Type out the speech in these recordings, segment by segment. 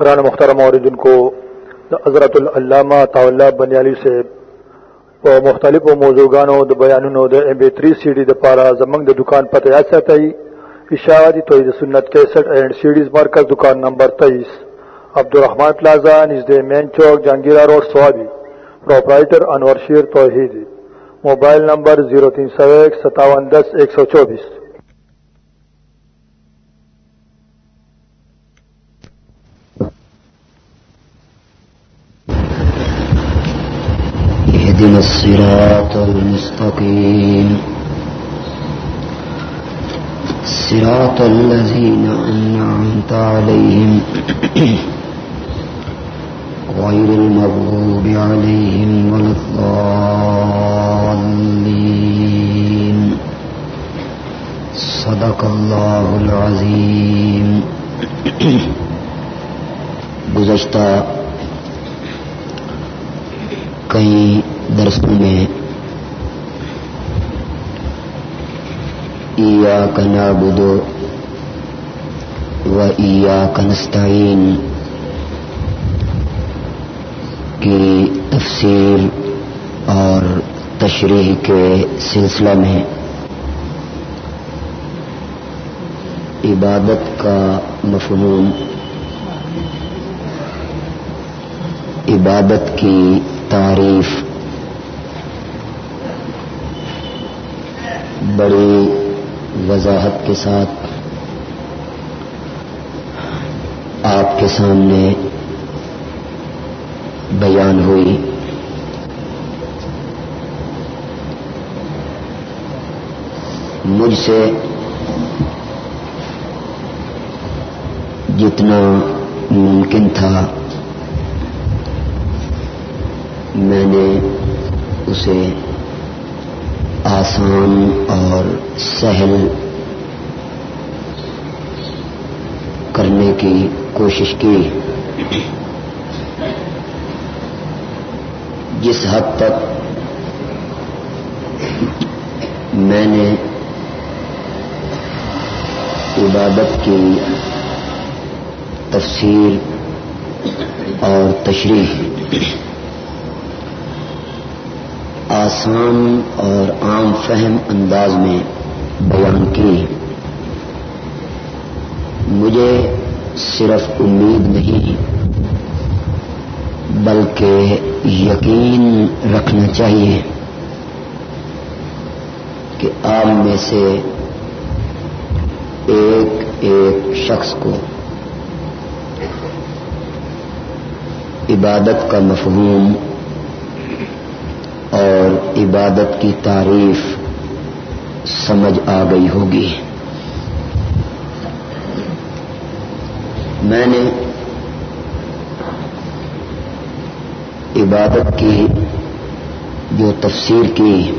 گران مخترم عوردن کو حضرت العلامہ طاولہ بنیالی سے په مختلفو موضوعګانو د بیانونو د ام بي 3 سي ډي د پاره زمنګ د دکان پته یا ساتي اشاعتی توحید سنت 61 اینڈ سیډیز مرکز دکان نمبر 23 عبدالرحمان پلازا، نزد main chowk Jangira road, Swabi. Proprietor انور شیر توحید موبائل نمبر 03015710124 اهدنا الصراط المستقيم. صراط الذين أنعمت عليهم غير المغضوب عليهم ولا الضالين. صدق الله العظيم. گزشتہ کئی درسوں میں۔ ایا کنا بدو و ایا کنستعین کی تفسیر اور تشریح کے سلسلہ میں۔ عبادت کا مفہوم۔ عبادت کی تعریف۔ بڑی وضاحت کے ساتھ آپ کے سامنے بیان ہوئی۔ مجھ سے جتنا ممکن تھا، میں نے اسے آسان اور سہل کرنے کی کوشش کی۔ جس حد تک میں نے عبادت کی تفسیر اور تشریح آسان اور عام فہم انداز میں بیان کی مجھے صرف امید نہیں بلکہ یقین رکھنا چاہیے کہ آپ میں سے ایک ایک شخص کو عبادت کا مفہوم اور عبادت کی تعریف سمجھ آ گئی ہوگی۔ میں نے عبادت کی جو تفسیر کی،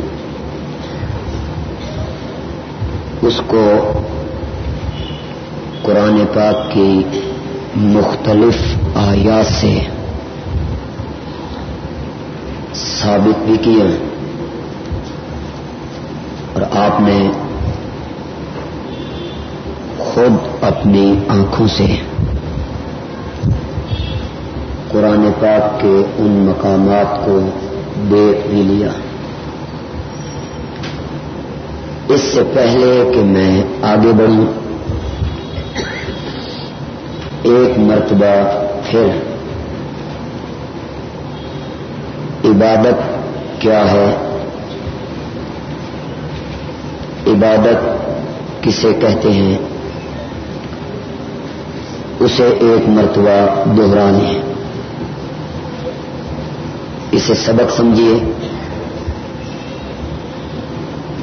اس کو قرآن پاک کی مختلف آیات سے ثابت بھی کیا اور آپ نے خود اپنی آنکھوں سے قرآن پاک کے ان مقامات کو دیکھ بھی لیا۔ اس سے پہلے کہ میں آگے بڑھوں، ایک مرتبہ پھر عبادت کیا ہے؟ عبادت کسے کہتے ہیں؟ اسے ایک مرتبہ دوہرا لیں اسے سبق سمجھیے۔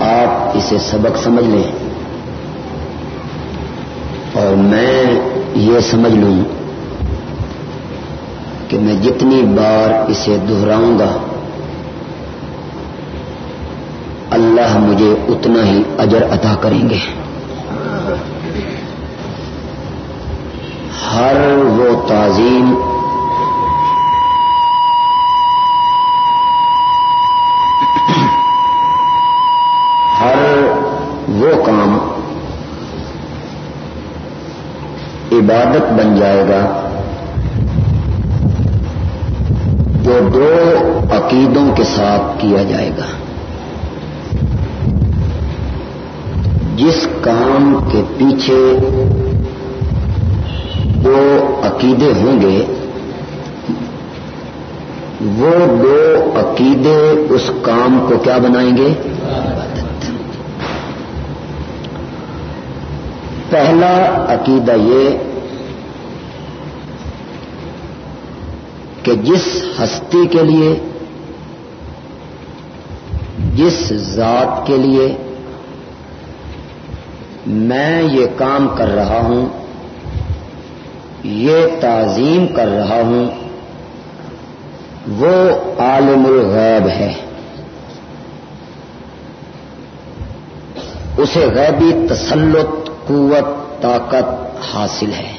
آپ اسے سبق سمجھ لیں۔ اور میں یہ سمجھ لوں کہ میں جتنی بار اسے دہراؤں گا اللہ مجھے اتنا ہی اجر عطا کریں گے۔ ہر وہ تعظیم ہر وہ کام عبادت بن جائے گا جو دو عقیدوں کے ساتھ کیا جائے گا۔ جس کام کے پیچھے دو عقیدے ہوں گے، وہ دو عقیدے اس کام کو کیا بنائیں گے؟ پہلا عقیدہ یہ کہ جس ہستی کے لیے، جس ذات کے لیے میں یہ کام کر رہا ہوں، یہ تعظیم کر رہا ہوں، وہ عالم الغیب ہے۔ اسے غیبی تسلط، قوت، طاقت حاصل ہے۔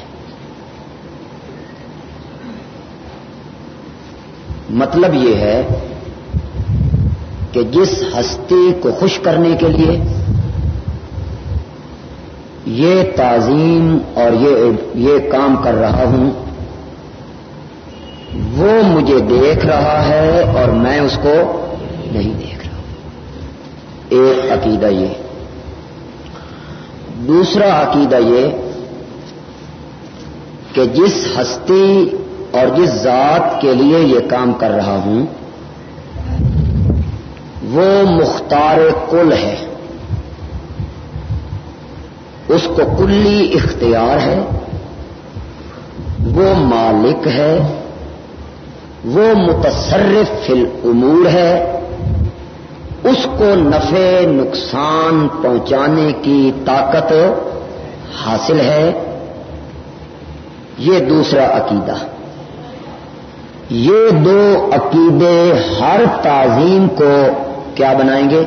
مطلب یہ ہے کہ جس ہستی کو خوش کرنے کے لیے یہ تعظیم اور یہ یہ کام کر رہا ہوں، وہ مجھے دیکھ رہا ہے اور میں اس کو نہیں دیکھ رہا۔ ایک عقیدہ یہ۔ دوسرا عقیدہ یہ کہ جس ہستی اور جس ذات کے لیے یہ کام کر رہا ہوں، وہ مختار کل ہے۔ اس کو کلی اختیار ہے، وہ مالک ہے، وہ متصرف فی الامور ہے، اس کو نفع نقصان پہنچانے کی طاقت حاصل ہے۔ یہ دوسرا عقیدہ۔ یہ دو عقیدے ہر تعظیم کو کیا بنائیں گے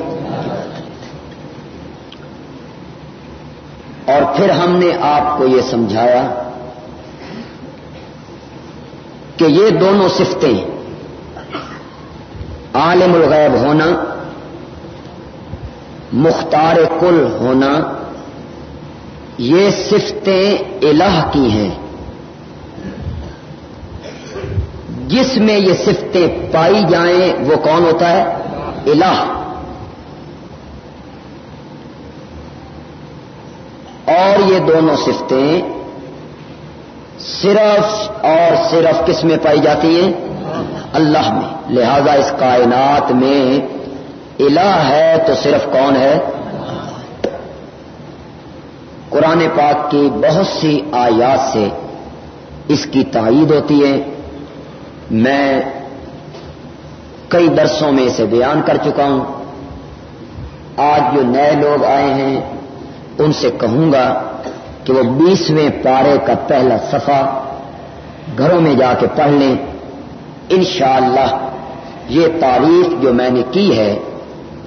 اور پھر ہم نے آپ کو یہ سمجھایا کہ یہ دونوں صفتیں عالم الغیب ہونا، مختار کل ہونا، یہ صفتیں الہ کی ہیں۔ جس میں یہ صفتیں پائی جائیں وہ کون ہوتا ہے؟ الہ۔ اور یہ دونوں صفتیں صرف اور صرف کس میں پائی جاتی ہیں؟ اللہ میں۔ لہذا اس کائنات میں الہ ہے تو صرف کون ہے؟ قرآن پاک کی بہت سی آیات سے اس کی تائید ہوتی ہے۔ میں کئی درسوں میں اسے بیان کر چکا ہوں۔ آج جو نئے لوگ آئے ہیں ان سے کہوں گا کہ وہ بیسویں پارے کا پہلا صفحہ گھروں میں جا کے پڑھ لیں۔ انشاءاللہ یہ تعریف جو میں نے کی ہے،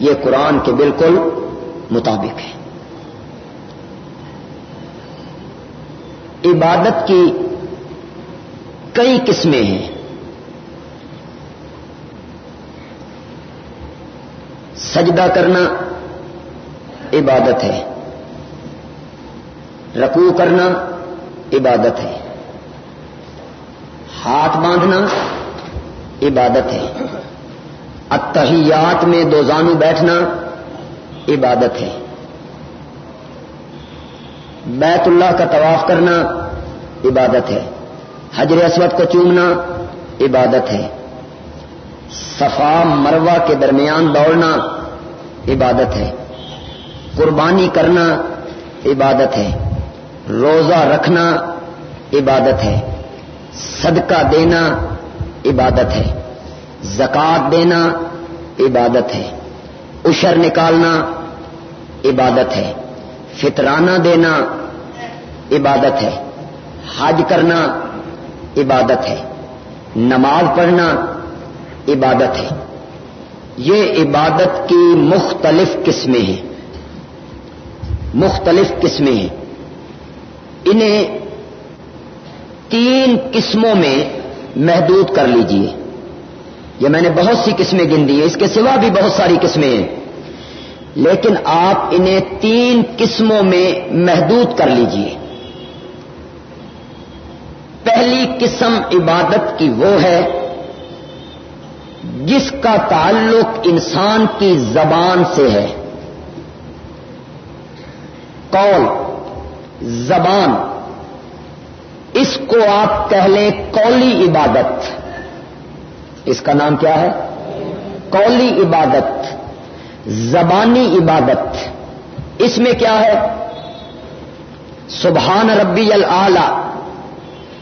یہ قرآن کے بالکل مطابق ہے۔ عبادت کی کئی قسمیں ہیں۔ سجدہ کرنا عبادت ہے۔ رکوع کرنا عبادت ہے۔ ہاتھ باندھنا عبادت ہے۔ اتحیات میں دو زانو بیٹھنا عبادت ہے۔ بیت اللہ کا طواف کرنا عبادت ہے۔ حجر اسود کو چومنا عبادت ہے۔ صفا مروا کے درمیان دوڑنا عبادت ہے۔ قربانی کرنا عبادت ہے۔ روزہ رکھنا عبادت ہے، صدقہ دینا عبادت ہے زکات دینا عبادت ہے اشر نکالنا عبادت ہے، فطرانہ دینا عبادت ہے، حج کرنا عبادت ہے، نماز پڑھنا عبادت ہے۔ یہ عبادت کی مختلف قسمیں ہیں۔ مختلف قسمیں ہیں۔ انہیں تین قسموں میں محدود کر لیجیے۔ یہ میں نے بہت سی قسمیں گن دی ہیں، اس کے سوا بھی بہت ساری قسمیں ہیں۔ لیکن آپ انہیں تین قسموں میں محدود کر لیجیے۔ پہلی قسم عبادت کی وہ ہے جس کا تعلق انسان کی زبان سے ہے۔ قول۔ زبان، اس کو آپ کہہ لیں قولی عبادت۔ اس کا نام کیا ہے؟ قولی عبادت، زبانی عبادت۔ اس میں کیا ہے؟ سبحان ربی العلی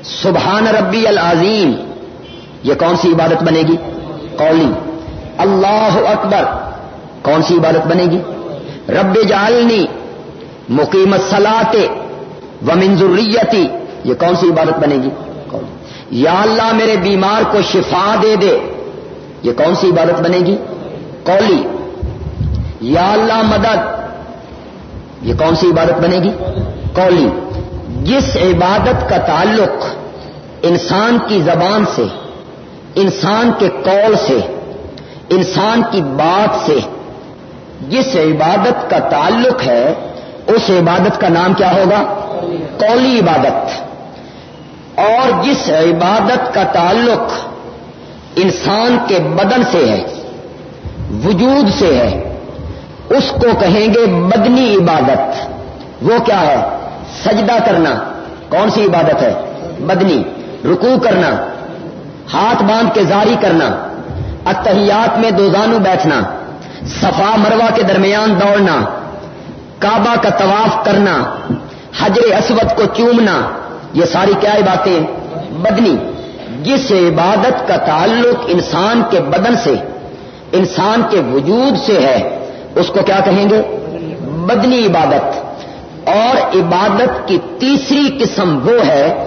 سبحان ربی العظیم۔ یہ کون سی عبادت بنے گی؟ قولی۔ اللہ اکبر، کون سی عبادت بنے گی؟ رب جالنی مقیمت سلاتے و منظوریتی یہ کون سی عبادت بنے گی؟ یا اللہ میرے بیمار کو شفا دے دے، یہ کون سی عبادت بنے گی؟ قولی. یا اللہ مدد، یہ کون سی عبادت بنے گی؟ قولی. جس عبادت کا تعلق انسان کی زبان سے، انسان کے قول سے، انسان کی بات سے، جس عبادت کا تعلق ہے، اس عبادت کا نام کیا ہوگا؟ قولی عبادت اور جس عبادت کا تعلق انسان کے بدن سے ہے، وجود سے ہے، اس کو کہیں گے بدنی عبادت۔ وہ کیا ہے؟ سجدہ کرنا۔ کون سی عبادت ہے؟ بدنی رکوع کرنا۔ ہاتھ باندھ کے زاری کرنا۔ اتحیات میں دو زانو بیٹھنا۔ صفا مروا کے درمیان دوڑنا۔ کعبہ کا طواف کرنا۔ حجر اسود کو چومنا، یہ ساری کیا باتیں بدنی۔ جس عبادت کا تعلق انسان کے بدن سے، انسان کے وجود سے ہے، اس کو کیا کہیں گے؟ بدنی عبادت۔ اور عبادت کی تیسری قسم وہ ہے،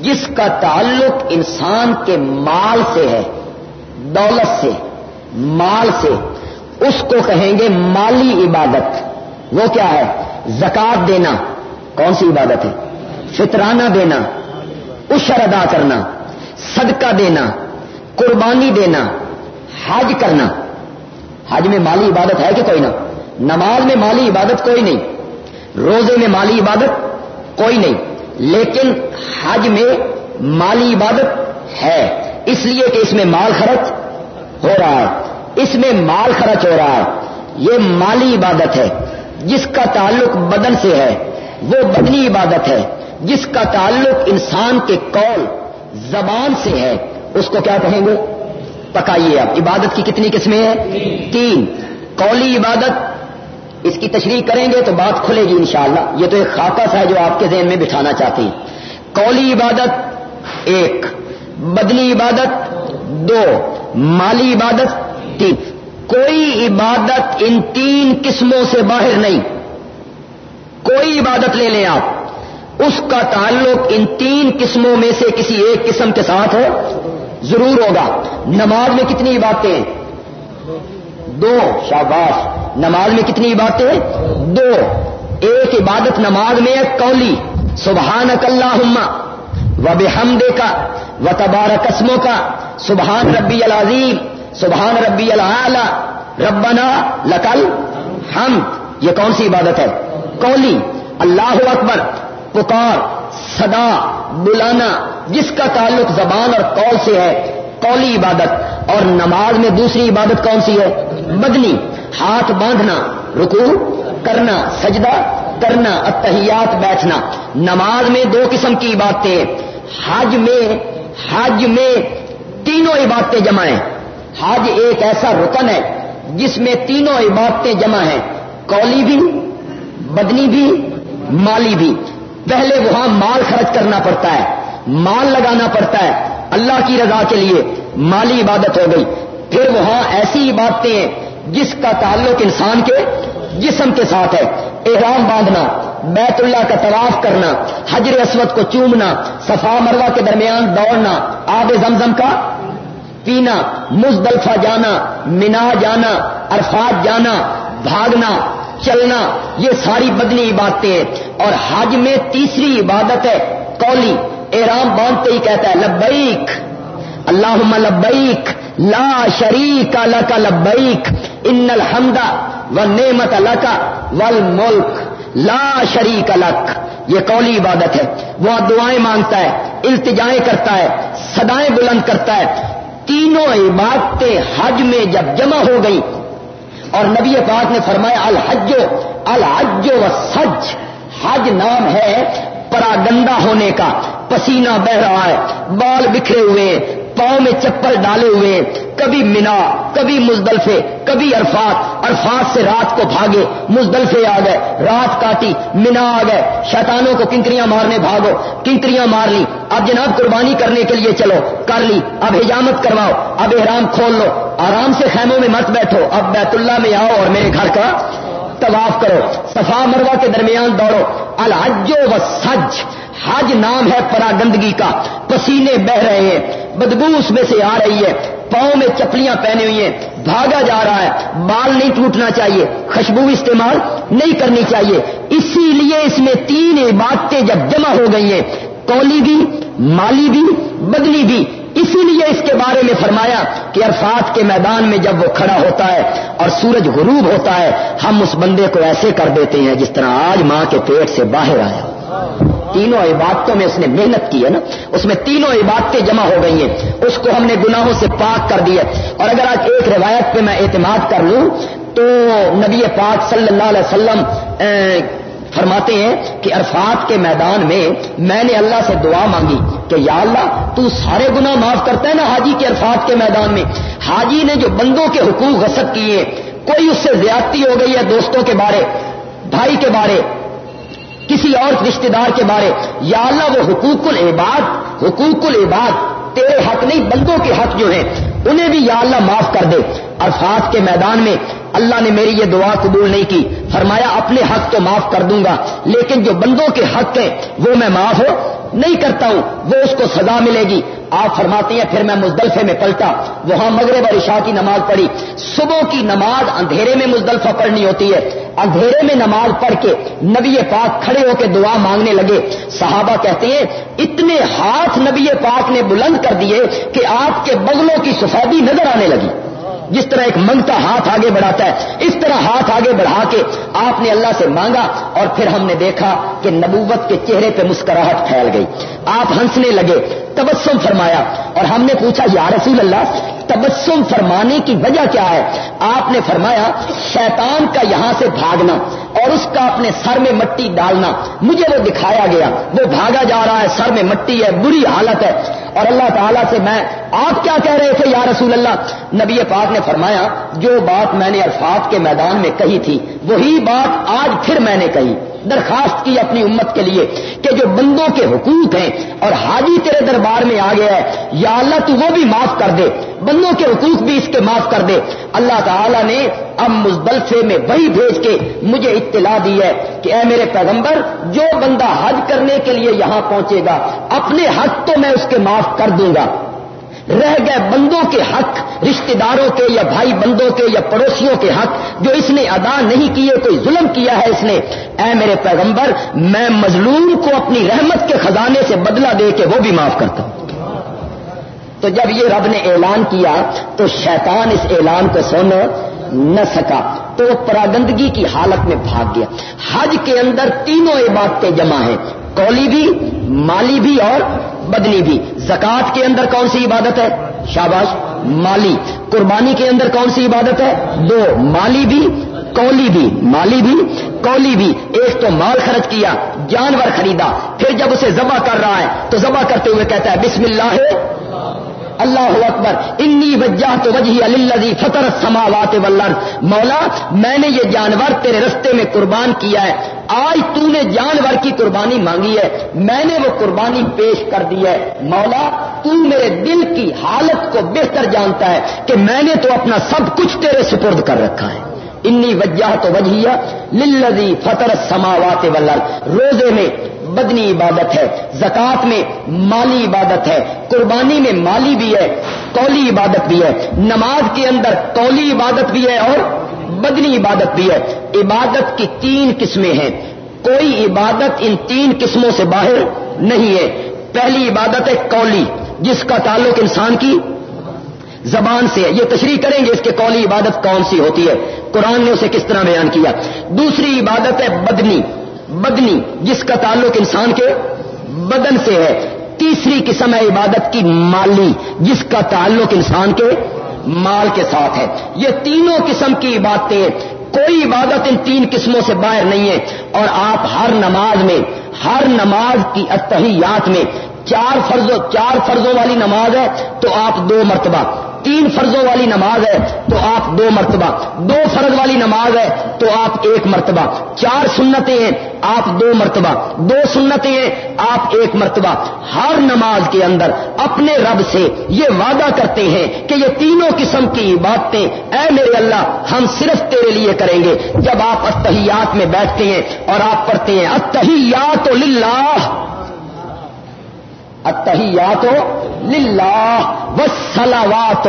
جس کا تعلق انسان کے مال سے ہے، دولت سے، مال سے۔ اس کو کہیں گے مالی عبادت۔ وہ کیا ہے؟ زکات دینا۔ کون سی عبادت ہے؟ فطرانہ دینا اشر ادا کرنا، صدقہ دینا، قربانی دینا، حج کرنا۔ حج میں مالی عبادت ہے کہ کوئی نہ؟ نماز میں مالی عبادت کوئی نہیں، روزے میں مالی عبادت کوئی نہیں، لیکن حج میں مالی عبادت ہے۔ اس لیے کہ اس میں مال خرچ ہو رہا ہے۔ اس میں مال خرچ ہو رہا ہے۔ یہ مالی عبادت ہے، جس کا تعلق بدن سے ہے۔ وہ بدنی عبادت ہے، جس کا تعلق انسان کے قول، زبان سے ہے۔ اس کو کیا کہیں گے؟ پکائیے آپ عبادت کی کتنی قسمیں ہیں؟ تین۔ قولی عبادت، اس کی تشریح کریں گے تو بات کھلے گی انشاءاللہ۔ یہ تو ایک خاکہ ہے جو آپ کے ذہن میں بٹھانا چاہتے ہیں۔ قولی عبادت، ایک۔ بدنی عبادت، دو۔ مالی عبادت، تین۔ کوئی عبادت ان تین قسموں سے باہر نہیں۔ کوئی عبادت لے لیں آپ۔ اس کا تعلق ان تین قسموں میں سے کسی ایک قسم کے ساتھ ہو، ضرور ہوگا۔ نماز میں کتنی عبادتیں؟ دو۔ شاباش، نماز میں کتنی عبادتیں؟ دو۔ ایک عبادت نماز میں ایک کولی سبحان اللہ و بحمدے کا و تبار قسموں کا سبحان ربی العظیم، سبحان ربی العلی ربنا لکل ہم یہ کون سی عبادت ہے؟ کولی اللہ اکبر، پکار، صدا، بلانا، جس کا تعلق زبان اور قول سے ہے، قولی عبادت، اور نماز میں دوسری عبادت کون سی ہے؟ بدنی ہاتھ باندھنا رکو کرنا، سجدہ کرنا، اتحیات بیٹھنا۔ نماز میں دو قسم کی عبادتیں حج میں حج میں تینوں عبادتیں جمع ہیں۔ حج ایک ایسا رکن ہے جس میں تینوں عبادتیں جمع ہیں۔ کولی بھی بدنی بھی، مالی بھی۔ پہلے وہاں مال خرچ کرنا پڑتا ہے، مال لگانا پڑتا ہے۔ اللہ کی رضا کے لیے مالی عبادت ہو گئی۔ پھر وہاں ایسی عبادتیں ہیں جس کا تعلق انسان کے جسم کے ساتھ ہے۔ احرام باندھنا، بیت اللہ کا طواف کرنا، حجر اسود کو چومنا، صفا مروا کے درمیان دوڑنا، آب زمزم کا پینا، مزدلفہ جانا، مینا جانا، عرفات جانا، بھاگنا چلنا، یہ ساری بدنی عبادتیں، اور حج میں تیسری عبادت ہے کولی احرام باندھتے ہی کہتا ہے، لبیک اللہ لبیک، لا شریک کا لبیک، ان الحمد و نعمت کا ول ملک لا شریک الک یہ قولی عبادت ہے۔ وہ دعائیں مانگتا ہے، التجائیں کرتا ہے سدائیں بلند کرتا ہے۔ تینوں عبادتیں حج میں جب جمع ہو گئی اور نبی پاک نے فرمایا، الحج الحج و سج، حج نام ہے پراگندا ہونے کا، پسینہ بہ رہا ہے، بال بکھرے ہوئے، پاؤں میں چپل ڈالے ہوئے، کبھی مینا، کبھی مزدلفے، کبھی عرفات عرفات سے رات کو بھاگے، مزدلفے آ گئے، رات کاٹی، مینا آ گئے، شیطانوں کو کنکریاں مارنے بھاگو، کنکریاں مار لی اب جناب قربانی کرنے کے لیے چلو، کر لی۔ اب حجامت کرواؤ۔ اب احرام کھول لو۔ آرام سے خیموں میں مت بیٹھو۔ اب بیت اللہ میں آؤ اور میرے گھر کا طواف کرو۔ صفا مروا کے درمیان دوڑو۔ الحج و سج۔ حج نام ہے پرا گندگی کا۔ پسینے بہ رہے ہیں۔ بدبو اس میں سے آ رہی ہے۔ پاؤں میں چپلیاں پہنے ہوئی ہیں۔ بھاگا جا رہا ہے۔ بال نہیں ٹوٹنا چاہیے۔ خوشبو استعمال نہیں کرنی چاہیے۔ اسی لیے اس میں تین عبادتیں جب جمع ہو گئی ہیں۔ کولی بھی مالی بھی بدلی بھی اسی لیے اس کے بارے میں فرمایا کہ عرفات کے میدان میں جب وہ کھڑا ہوتا ہے اور سورج غروب ہوتا ہے، ہم اس بندے کو ایسے کر دیتے ہیں جس طرح آج ماں کے پیٹ سے باہر آیا۔ تینوں عبادتوں میں اس نے محنت کی ہے نا۔ اس میں تینوں عبادتیں جمع ہو گئی ہیں۔ اس کو ہم نے گناہوں سے پاک کر دیا۔ اور اگر آج ایک روایت پہ میں اعتماد کر لوں تو نبی پاک صلی اللہ علیہ وسلم فرماتے ہیں کہ عرفات کے میدان میں میں نے اللہ سے دعا مانگی کہ یا اللہ، تو سارے گناہ معاف کرتا ہے نا حاجی کے عرفات کے میدان میں؟ حاجی نے جو بندوں کے حقوق غصب کیے، کوئی اس سے زیادتی ہو گئی ہے دوستوں کے بارے، بھائی کے بارے، کسی اور رشتے دار کے بارے؟ یا اللہ، وہ حقوق العباد حقوق العباد، تیرے حق نہیں، بندوں کے حق جو ہیں۔ انہیں بھی یا اللہ معاف کر دے۔ عرفات کے میدان میں اللہ نے میری یہ دعا قبول نہیں کی۔ فرمایا، اپنے حق تو معاف کر دوں گا، لیکن جو بندوں کے حق ہیں، وہ میں معاف ہو، نہیں کرتا ہوں، وہ اس کو سزا ملے گی۔ آپ فرماتے ہیں، پھر میں مزدلفے میں پلٹا۔ وہاں مغرب اور عشاء کی نماز پڑھی۔ صبح کی نماز اندھیرے میں مزدلفہ پڑھنی ہوتی ہے۔ اندھیرے میں نماز پڑھ کے نبی پاک کھڑے ہو کے دعا مانگنے لگے۔ صحابہ کہتے ہیں، اتنے ہاتھ نبی پاک نے بلند کر دیے کہ آپ کے بغلوں کی سفیدی نظر آنے لگی۔ جس طرح ایک منگتا ہاتھ آگے بڑھاتا ہے، اس طرح ہاتھ آگے بڑھا کے آپ نے اللہ سے مانگا اور پھر ہم نے دیکھا کہ نبوت کے چہرے پہ مسکراہٹ پھیل گئی۔ آپ ہنسنے لگے، تبسم فرمایا اور ہم نے پوچھا، یا رسول اللہ تبسم فرمانے کی وجہ کیا ہے؟ آپ نے فرمایا، شیطان کا یہاں سے بھاگنا اور اس کا اپنے سر میں مٹی ڈالنا۔ مجھے وہ دکھایا گیا۔ وہ بھاگا جا رہا ہے، سر میں مٹی ہے، بری حالت ہے۔ اور اللہ تعالیٰ سے میں، آپ کیا کہہ رہے تھے یا رسول اللہ؟ نبی پاک نے فرمایا، جو بات میں نے الفاظ کے میدان میں کہی تھی، وہی بات آج پھر میں نے کہی۔ درخواست کی اپنی امت کے لیے کہ جو بندوں کے حقوق ہیں اور حاجی تیرے دربار میں آ گیا ہے، یا اللہ تو وہ بھی معاف کر دے، بندوں کے حقوق بھی اس کے معاف کر دے۔ اللہ تعالی نے اب مزدلفے میں وہی بھیج کے مجھے اطلاع دی ہے کہ اے میرے پیغمبر، جو بندہ حج کرنے کے لیے یہاں پہنچے گا، اپنے حق تو میں اس کے معاف کر دوں گا۔ رہ گئے بندوں کے حق، رشتہ داروں کے یا بھائی بندوں کے یا پڑوسیوں کے حق، جو اس نے ادا نہیں کیے، کوئی ظلم کیا ہے اس نے، اے میرے پیغمبر، میں مظلوم کو اپنی رحمت کے خزانے سے بدلہ دے کے وہ بھی معاف کرتا ہوں۔ تو جب یہ رب نے اعلان کیا، تو شیطان اس اعلان کو سن نہ سکا۔ تو وہ پراگندگی کی حالت میں بھاگ گیا۔ حج کے اندر تینوں عبادتیں جمع ہیں۔ کولی بھی، مالی بھی اور بدنی بھی۔ زکات کے اندر کون سی عبادت ہے؟ شاباش، مالی۔ قربانی کے اندر کون سی عبادت ہے؟ دو، مالی بھی کولی بھی۔ مالی بھی کولی بھی۔ ایک تو مال خرچ کیا، جانور خریدا۔ پھر جب اسے ذبح کر رہا ہے، تو ذبح کرتے ہوئے کہتا ہے، بسم اللہ۔ اللہ اکبر، انی وجہ تو وجہ اللہ فطر سماوات ولر مولا، میں نے یہ جانور تیرے رستے میں قربان کیا ہے۔ آج تو نے جانور کی قربانی مانگی ہے۔ میں نے وہ قربانی پیش کر دی ہے۔ مولا، تو میرے دل کی حالت کو بہتر جانتا ہے کہ میں نے تو اپنا سب کچھ تیرے سپرد کر رکھا ہے۔ انی وجہ تو وجہ للذی فطر سماوات ولر روزے میں بدنی عبادت ہے زکات میں مالی عبادت ہے، قربانی میں مالی بھی ہے کولی عبادت بھی ہے، نماز کے اندر کولی عبادت بھی ہے اور بدنی عبادت بھی ہے۔ عبادت کی تین قسمیں ہیں۔ کوئی عبادت ان تین قسموں سے باہر نہیں ہے۔ پہلی عبادت ہے کولی جس کا تعلق انسان کی زبان سے ہے۔ یہ تشریح کریں گے اس کے قولی عبادت کون سی ہوتی ہے۔ قرآن نے اسے کس طرح بیان کیا؟ دوسری عبادت ہے بدنی۔ بدنی، جس کا تعلق انسان کے بدن سے ہے۔ تیسری قسم ہے عبادت کی مالی، جس کا تعلق انسان کے مال کے ساتھ ہے۔ یہ تینوں قسم کی عبادتیں کوئی عبادت ان تین قسموں سے باہر نہیں ہے۔ اور آپ ہر نماز میں، ہر نماز کی اتحیات میں، چار فرضوں چار فرضوں والی نماز ہے، تو آپ دو مرتبہ تین فرضوں والی نماز ہے تو آپ دو مرتبہ، دو فرض والی نماز ہے تو آپ ایک مرتبہ۔ چار سنتیں ہیں، آپ دو مرتبہ۔ دو سنتیں ہیں، آپ ایک مرتبہ۔ ہر نماز کے اندر اپنے رب سے یہ وعدہ کرتے ہیں کہ یہ تینوں قسم کی باتیں اے میرے اللہ ہم صرف تیرے لیے کریں گے۔ جب آپ اتحیات میں بیٹھتے ہیں اور آپ پڑھتے ہیں اتحیات للہ۔ اتحیات للہ و سلاوات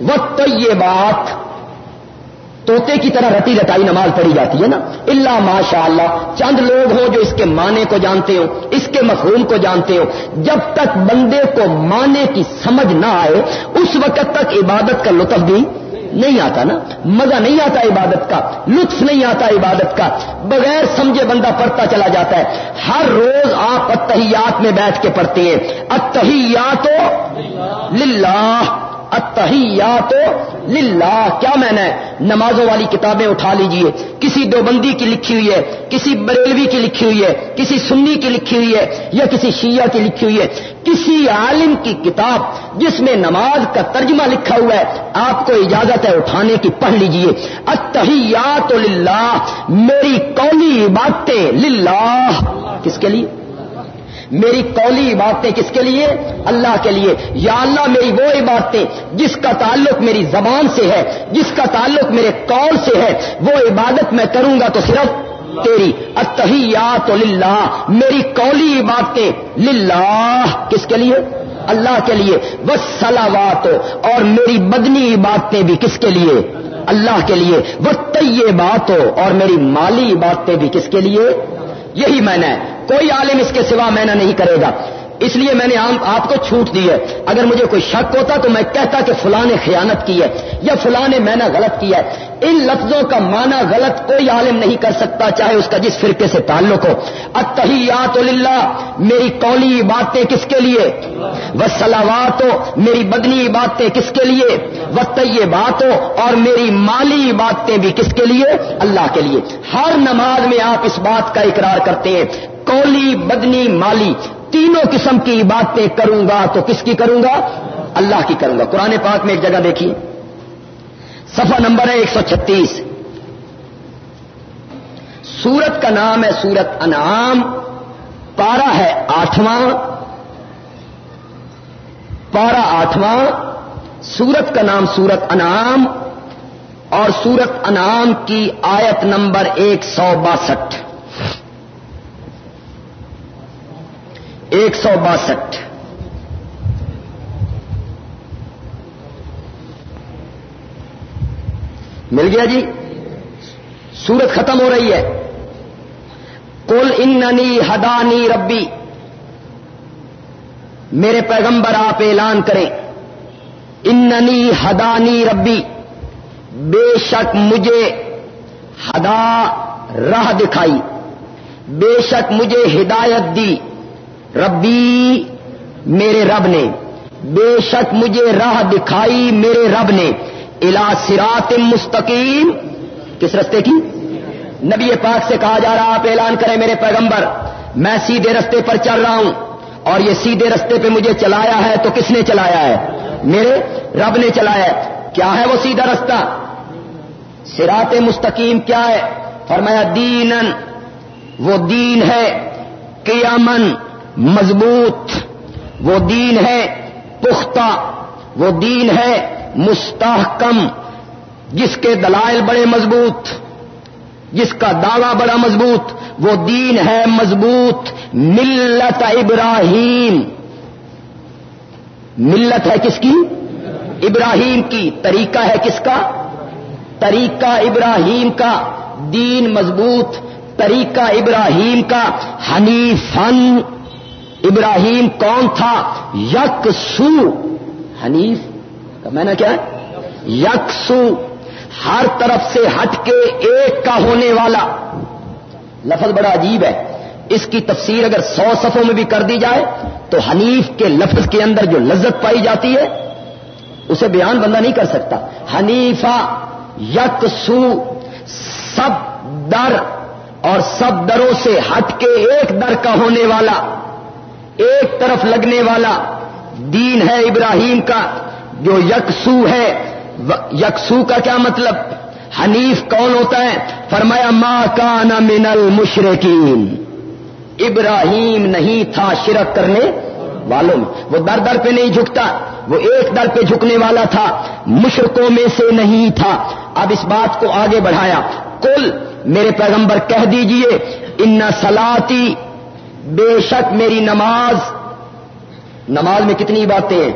و طیبات توتے کی طرح رتی رتائی نماز پڑھی جاتی ہے نا۔ اللہ ماشاء اللہ چند لوگ ہوں جو اس کے معنی کو جانتے ہو اس کے مفہوم کو جانتے ہو جب تک بندے کو معنی کی سمجھ نہ آئے، اس وقت تک عبادت کا لطف بھی نہیں آتا نا؟ مزہ نہیں آتا عبادت کا، لطف نہیں آتا عبادت کا، بغیر سمجھے بندہ پڑھتا چلا جاتا ہے۔ ہر روز آپ اتحیات میں بیٹھ کے پڑھتے ہیں۔ اتحیات للہ۔ اتحیات للہ۔ کیا میں نے نمازوں والی کتابیں اٹھا لیجیے۔ کسی دو بندی کی لکھی ہوئی ہے، کسی بریلوی کی لکھی ہوئی ہے، کسی سنی کی لکھی ہوئی ہے یا کسی شیعہ کی لکھی ہوئی ہے۔ کسی عالم کی کتاب جس میں نماز کا ترجمہ لکھا ہوا ہے، آپ کو اجازت ہے اٹھانے کی، پڑھ لیجیے۔ اتحیات للہ، میری قولی باتیں للہ۔ کس کے لیے؟ میری قولی عبادتیں کس کے لیے؟ اللہ کے لیے۔ یا اللہ، میری وہ عبادتیں جس کا تعلق میری زبان سے ہے، جس کا تعلق میرے قول سے ہے، وہ عبادت میں کروں گا تو صرف تیری۔ اتحیات للہ، میری قولی عبادتیں للہ۔ کس کے لیے؟ اللہ کے لیے۔ وہ سلاوات اور میری بدنی عبادتیں بھی کس کے لیے؟ اللہ کے لیے۔ وہ طیبات ہو اور میری مالی عبادتیں بھی کس کے لیے؟ یہی میں نے کوئی عالم اس کے سوا میں نہیں کرے گا۔ اس لیے میں نے آپ کو چھوٹ دی ہے۔ اگر مجھے کوئی شک ہوتا تو میں کہتا کہ فلاں نے خیانت کی ہے یا فلاں نے میں نے غلط کیا ہے۔ ان لفظوں کا معنی غلط کوئی عالم نہیں کر سکتا، چاہے اس کا جس فرقے سے تعلق ہو۔ اتحیات للہ، میری قولی باتیں کس کے لیے؟ وہ سلاوات ہو میری بدنی باتیں کس کے لیے؟ وہ طیب بات ہو اور میری مالی باتیں بھی کس کے لیے؟ اللہ کے لیے۔ ہر نماز میں آپ اس بات کا اقرار کرتے ہیں۔ کولی بدنی، مالی۔ تینوں قسم کی باتیں کروں گا تو کس کی کروں گا؟ اللہ کی کروں گا۔ قرآن پاک میں ایک جگہ دیکھیے۔ سفا نمبر ہے ایک سو چھتیس۔ سورت کا نام ہے سورت انعام۔ پارا ہے آٹھواں۔ پارا آٹھواں۔ سورت کا نام سورت انعام۔ اور سورت انعام کی آیت نمبر ایک سو باسٹھ۔ ایک سو باسٹھ۔ مل گیا جی؟ سورت ختم ہو رہی ہے۔ کل اننی ہدانی ربی۔ میرے پیغمبر آپ اعلان کریں۔ اننی ہدانی ربی۔ بے شک مجھے ہدا راہ دکھائی۔ بے شک مجھے ہدایت دی۔ ربی، میرے رب نے۔ بے شک مجھے راہ دکھائی میرے رب نے۔ الا سرات مستقیم۔ کس رستے کی؟ نبی پاک سے کہا جا رہا، آپ اعلان کریں میرے پیغمبر، میں سیدھے رستے پر چل رہا ہوں۔ اور یہ سیدھے رستے پہ مجھے چلایا ہے تو کس نے چلایا ہے؟ میرے رب نے چلایا ہے۔ کیا ہے وہ سیدھا رستہ؟ سرات مستقیم کیا ہے؟ فرمایا، دینن۔ وہ دین ہے، قیامن۔ مضبوط، وہ دین ہے پختہ، وہ دین ہے مستحکم، جس کے دلائل بڑے مضبوط، جس کا دعوی بڑا مضبوط، وہ دین ہے مضبوط، ملت ابراہیم۔ ملت ہے کس کی؟ ابراہیم کی۔ طریقہ ہے کس کا؟ طریقہ ابراہیم کا۔ دین مضبوط، طریقہ ابراہیم کا۔ حنیفن ابراہیم کون تھا؟ یک سو حنیف. میں نے کیا یک سو ہر طرف سے ہٹ کے ایک کا ہونے والا. لفظ بڑا عجیب ہے. اس کی تفسیر اگر سو صفوں میں بھی کر دی جائے، تو حنیف کے لفظ کے اندر جو لذت پائی جاتی ہے، اسے بیان بندہ نہیں کر سکتا. حنیفہ یک سو سب در اور سب دروں سے ہٹ کے ایک در کا ہونے والا. ایک طرف لگنے والا دین ہے ابراہیم کا، جو یکسو ہے۔ یکسو کا کیا مطلب؟ حنیف کون ہوتا ہے؟ فرمایا، ما کان من المشرقین ابراہیم نہیں تھا شرک کرنے والوں۔ میں وہ در در پہ نہیں جھکتا، وہ ایک در پہ جھکنے والا تھا۔ مشرقوں میں سے نہیں تھا۔ اب اس بات کو آگے بڑھایا۔ کل میرے پیغمبر کہہ دیجیے، ان سلاتی بے شک میری نماز نماز میں کتنی باتیں ہیں؟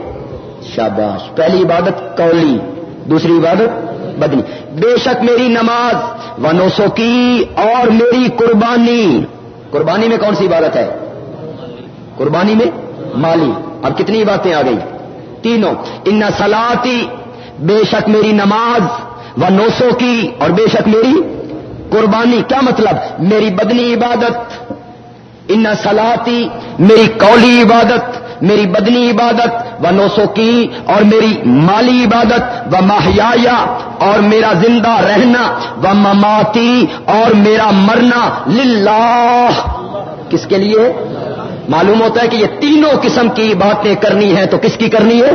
شاباش، پہلی عبادت کولی دوسری عبادت بدنی۔ بے شک میری نماز و نوسو کی اور میری قربانی۔ قربانی میں کون سی عبادت ہے؟ قربانی میں مالی۔ اب کتنی باتیں آ گئی تینوں۔ ان سلاتی بے شک میری نماز و نوسو کی اور بے شک میری قربانی۔ کیا مطلب؟ میری بدنی عبادت۔ ان سلاتی میری قولی عبادت، میری بدنی عبادت و نوسو کی اور میری مالی عبادت و ماہیا اور میرا زندہ رہنا و مماتی اور میرا مرنا للہ۔ کس کے لیے؟ معلوم ہوتا ہے کہ یہ تینوں قسم کی باتیں کرنی ہے تو کس کی کرنی ہے؟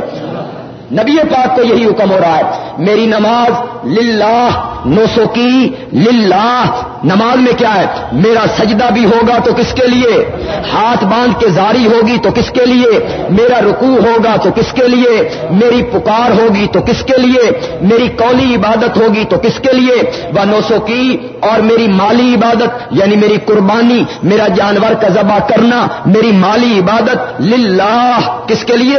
نبی پاک کو یہی حکم ہو رہا ہے، میری نماز للہ۔ نوسو کی للہ نماز میں کیا ہے؟ میرا سجدہ بھی ہوگا تو کس کے لیے؟ ہاتھ باندھ کے زاری ہوگی تو کس کے لیے؟ میرا رکوع ہوگا تو کس کے لیے؟ میری پکار ہوگی تو کس کے لیے؟ میری قولی عبادت ہوگی تو کس کے لیے؟ وہ نوسو کی اور میری مالی عبادت یعنی میری قربانی، میرا جانور کا ذبح کرنا، میری مالی عبادت للہ، کس کے لیے؟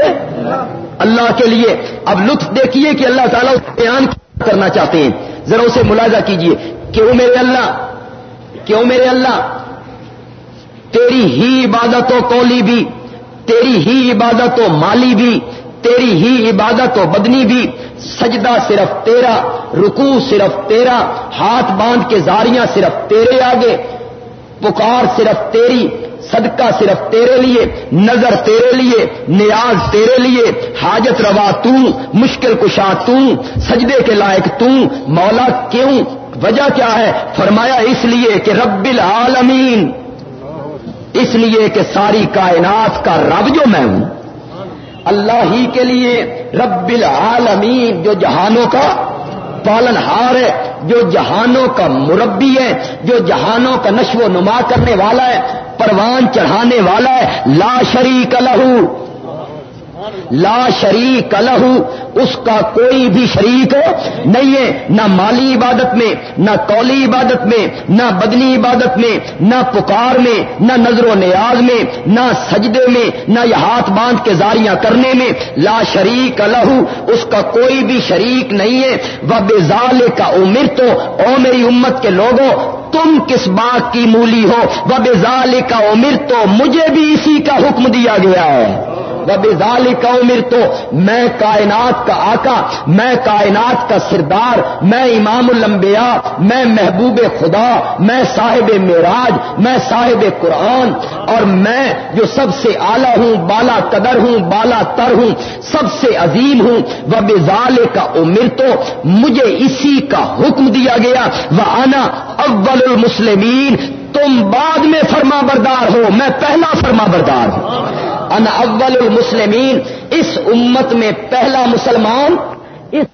اللہ کے لیے۔ اب لطف دیکھیے کہ اللہ تعالیٰ بیان کرنا چاہتے ہیں۔ ذرا اسے ملازہ کیجیے کیوں میرے اللہ کیوں میرے اللہ، تیری ہی عبادت و کولی بھی، تیری ہی عبادت و مالی بھی، تیری ہی عبادت و بدنی بھی۔ سجدہ صرف تیرا، رکوع صرف تیرا، ہاتھ باندھ کے زاریاں صرف تیرے آگے، پکار صرف تیری صدقہ صرف تیرے لیے، نظر تیرے لیے، نیاز تیرے لیے، حاجت روا تو، مشکل کشا تو، سجدے کے لائق تو، مولا کیوں؟ وجہ کیا ہے؟ فرمایا اس لیے کہ رب العالمین، اس لیے کہ ساری کائنات کا رب جو میں ہوں، اللہ ہی کے لیے رب العالمین جو جہانوں کا پالن ہار ہے، جو جہانوں کا مربی ہے، جو جہانوں کا نشو و نما کرنے والا ہے پروان چڑھانے والا ہے لا شریک لہو۔ لا شریک لہو، اس کا کوئی بھی شریک نہیں ہے۔ نہ مالی عبادت میں، نہ قولی عبادت میں، نہ بدنی عبادت میں، نہ پکار میں، نہ نظر و نیاز میں، نہ سجدے میں، نہ یہ ہاتھ باندھ کے زاریاں کرنے میں۔ لا شریک لہو، اس کا کوئی بھی شریک نہیں ہے۔ وہ بے کا عمر تو، او میری امت کے لوگوں، تم کس بات کی مولی ہو؟ وہ بے کا عمر تو، مجھے بھی اسی کا حکم دیا گیا ہے۔ بزال کا عمر تو میں کائنات کا آقا، میں کائنات کا سردار، میں امام الانبیاء، میں محبوب خدا، میں صاحب معراج، میں صاحب قرآن، اور میں جو سب سے اعلی ہوں، بالا قدر ہوں، بالا تر ہوں، سب سے عظیم ہوں وہ بزال کا عمر تو مجھے اسی کا حکم دیا گیا وہ آنا اول المسلمین تم بعد میں فرما بردار ہو، میں پہلا فرما بردار ہوں۔ ان اول المسلمین، اس امت میں پہلا مسلمان، اس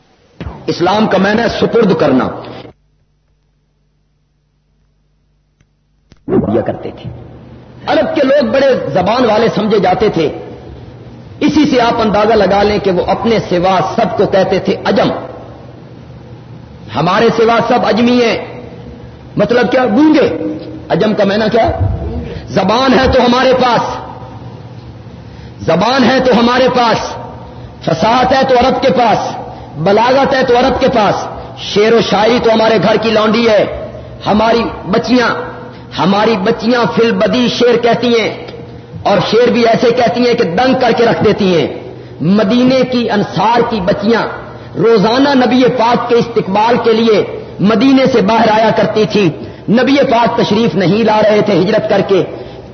اسلام کا میں نے سپرد کرنا۔ دیا کرتے تھے۔ عرب کے لوگ بڑے زبان والے سمجھے جاتے تھے۔ اسی سے آپ اندازہ لگا لیں کہ وہ اپنے سوا سب کو کہتے تھے اجم ہمارے سوا سب اجمی ہیں۔ مطلب کیا؟ گونگے۔ اجم کا میں نے کیا زبان ہے تو ہمارے پاس۔ زبان ہے تو ہمارے پاس۔ فساد ہے تو عرب کے پاس۔ بلاغت ہے تو عرب کے پاس۔ شیر و شاعری تو ہمارے گھر کی لانڈی ہے۔ ہماری بچیاں ہماری بچیاں فل بدی شیر کہتی ہیں۔ اور شیر بھی ایسے کہتی ہیں کہ دنگ کر کے رکھ دیتی ہیں۔ مدینے کی انصار کی بچیاں۔ روزانہ نبی پاک کے استقبال کے لیے مدینے سے باہر آیا کرتی تھی۔ نبی پاک تشریف نہیں لا رہے تھے ہجرت کر کے۔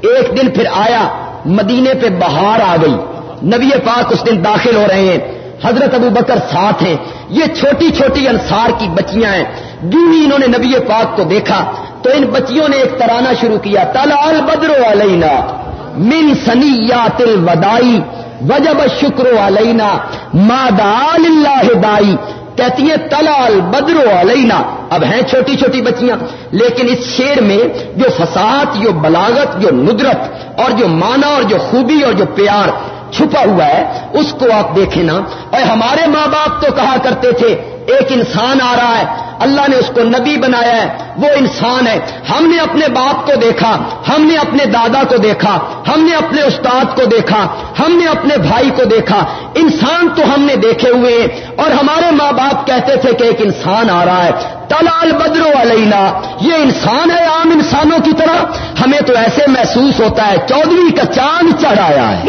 ایک دن پھر آیا، مدینے پہ بہار آ گئی۔ نبی پاک اس دن داخل ہو رہے ہیں۔ حضرت ابو بکر ساتھ ہیں۔ یہ چھوٹی چھوٹی انصار کی بچیاں ہیں۔ جو ہی انہوں نے نبی پاک کو دیکھا۔ تو ان بچیوں نے ایک ترانہ شروع کیا، تلال بدرو علینا من سنیات الودائی وجب شکر علینا مادال اللہ دائی۔ کہتی ہیں تلال بدرو علینا. اب ہیں چھوٹی چھوٹی بچیاں، لیکن اس شیر میں جو فساد، جو بلاغت، جو ندرت اور جو مانا اور جو خوبی اور جو پیار چھپا ہوا ہے، اس کو آپ دیکھیں نا۔ اور ہمارے ماں باپ تو کہا کرتے تھے ایک انسان آ رہا ہے اللہ نے اس کو نبی بنایا ہے وہ انسان ہے۔ ہم نے اپنے باپ کو دیکھا ہم نے اپنے دادا کو دیکھا ہم نے اپنے استاد کو دیکھا ہم نے اپنے بھائی کو دیکھا۔ انسان تو ہم نے دیکھے ہوئے ہیں۔ اور ہمارے ماں باپ کہتے تھے کہ ایک انسان آ رہا ہے۔ تلال بدرو علینا یہ انسان ہے عام انسانوں کی طرح۔ ہمیں تو ایسے محسوس ہوتا ہے چودھری کا چاند چڑھایا ہے۔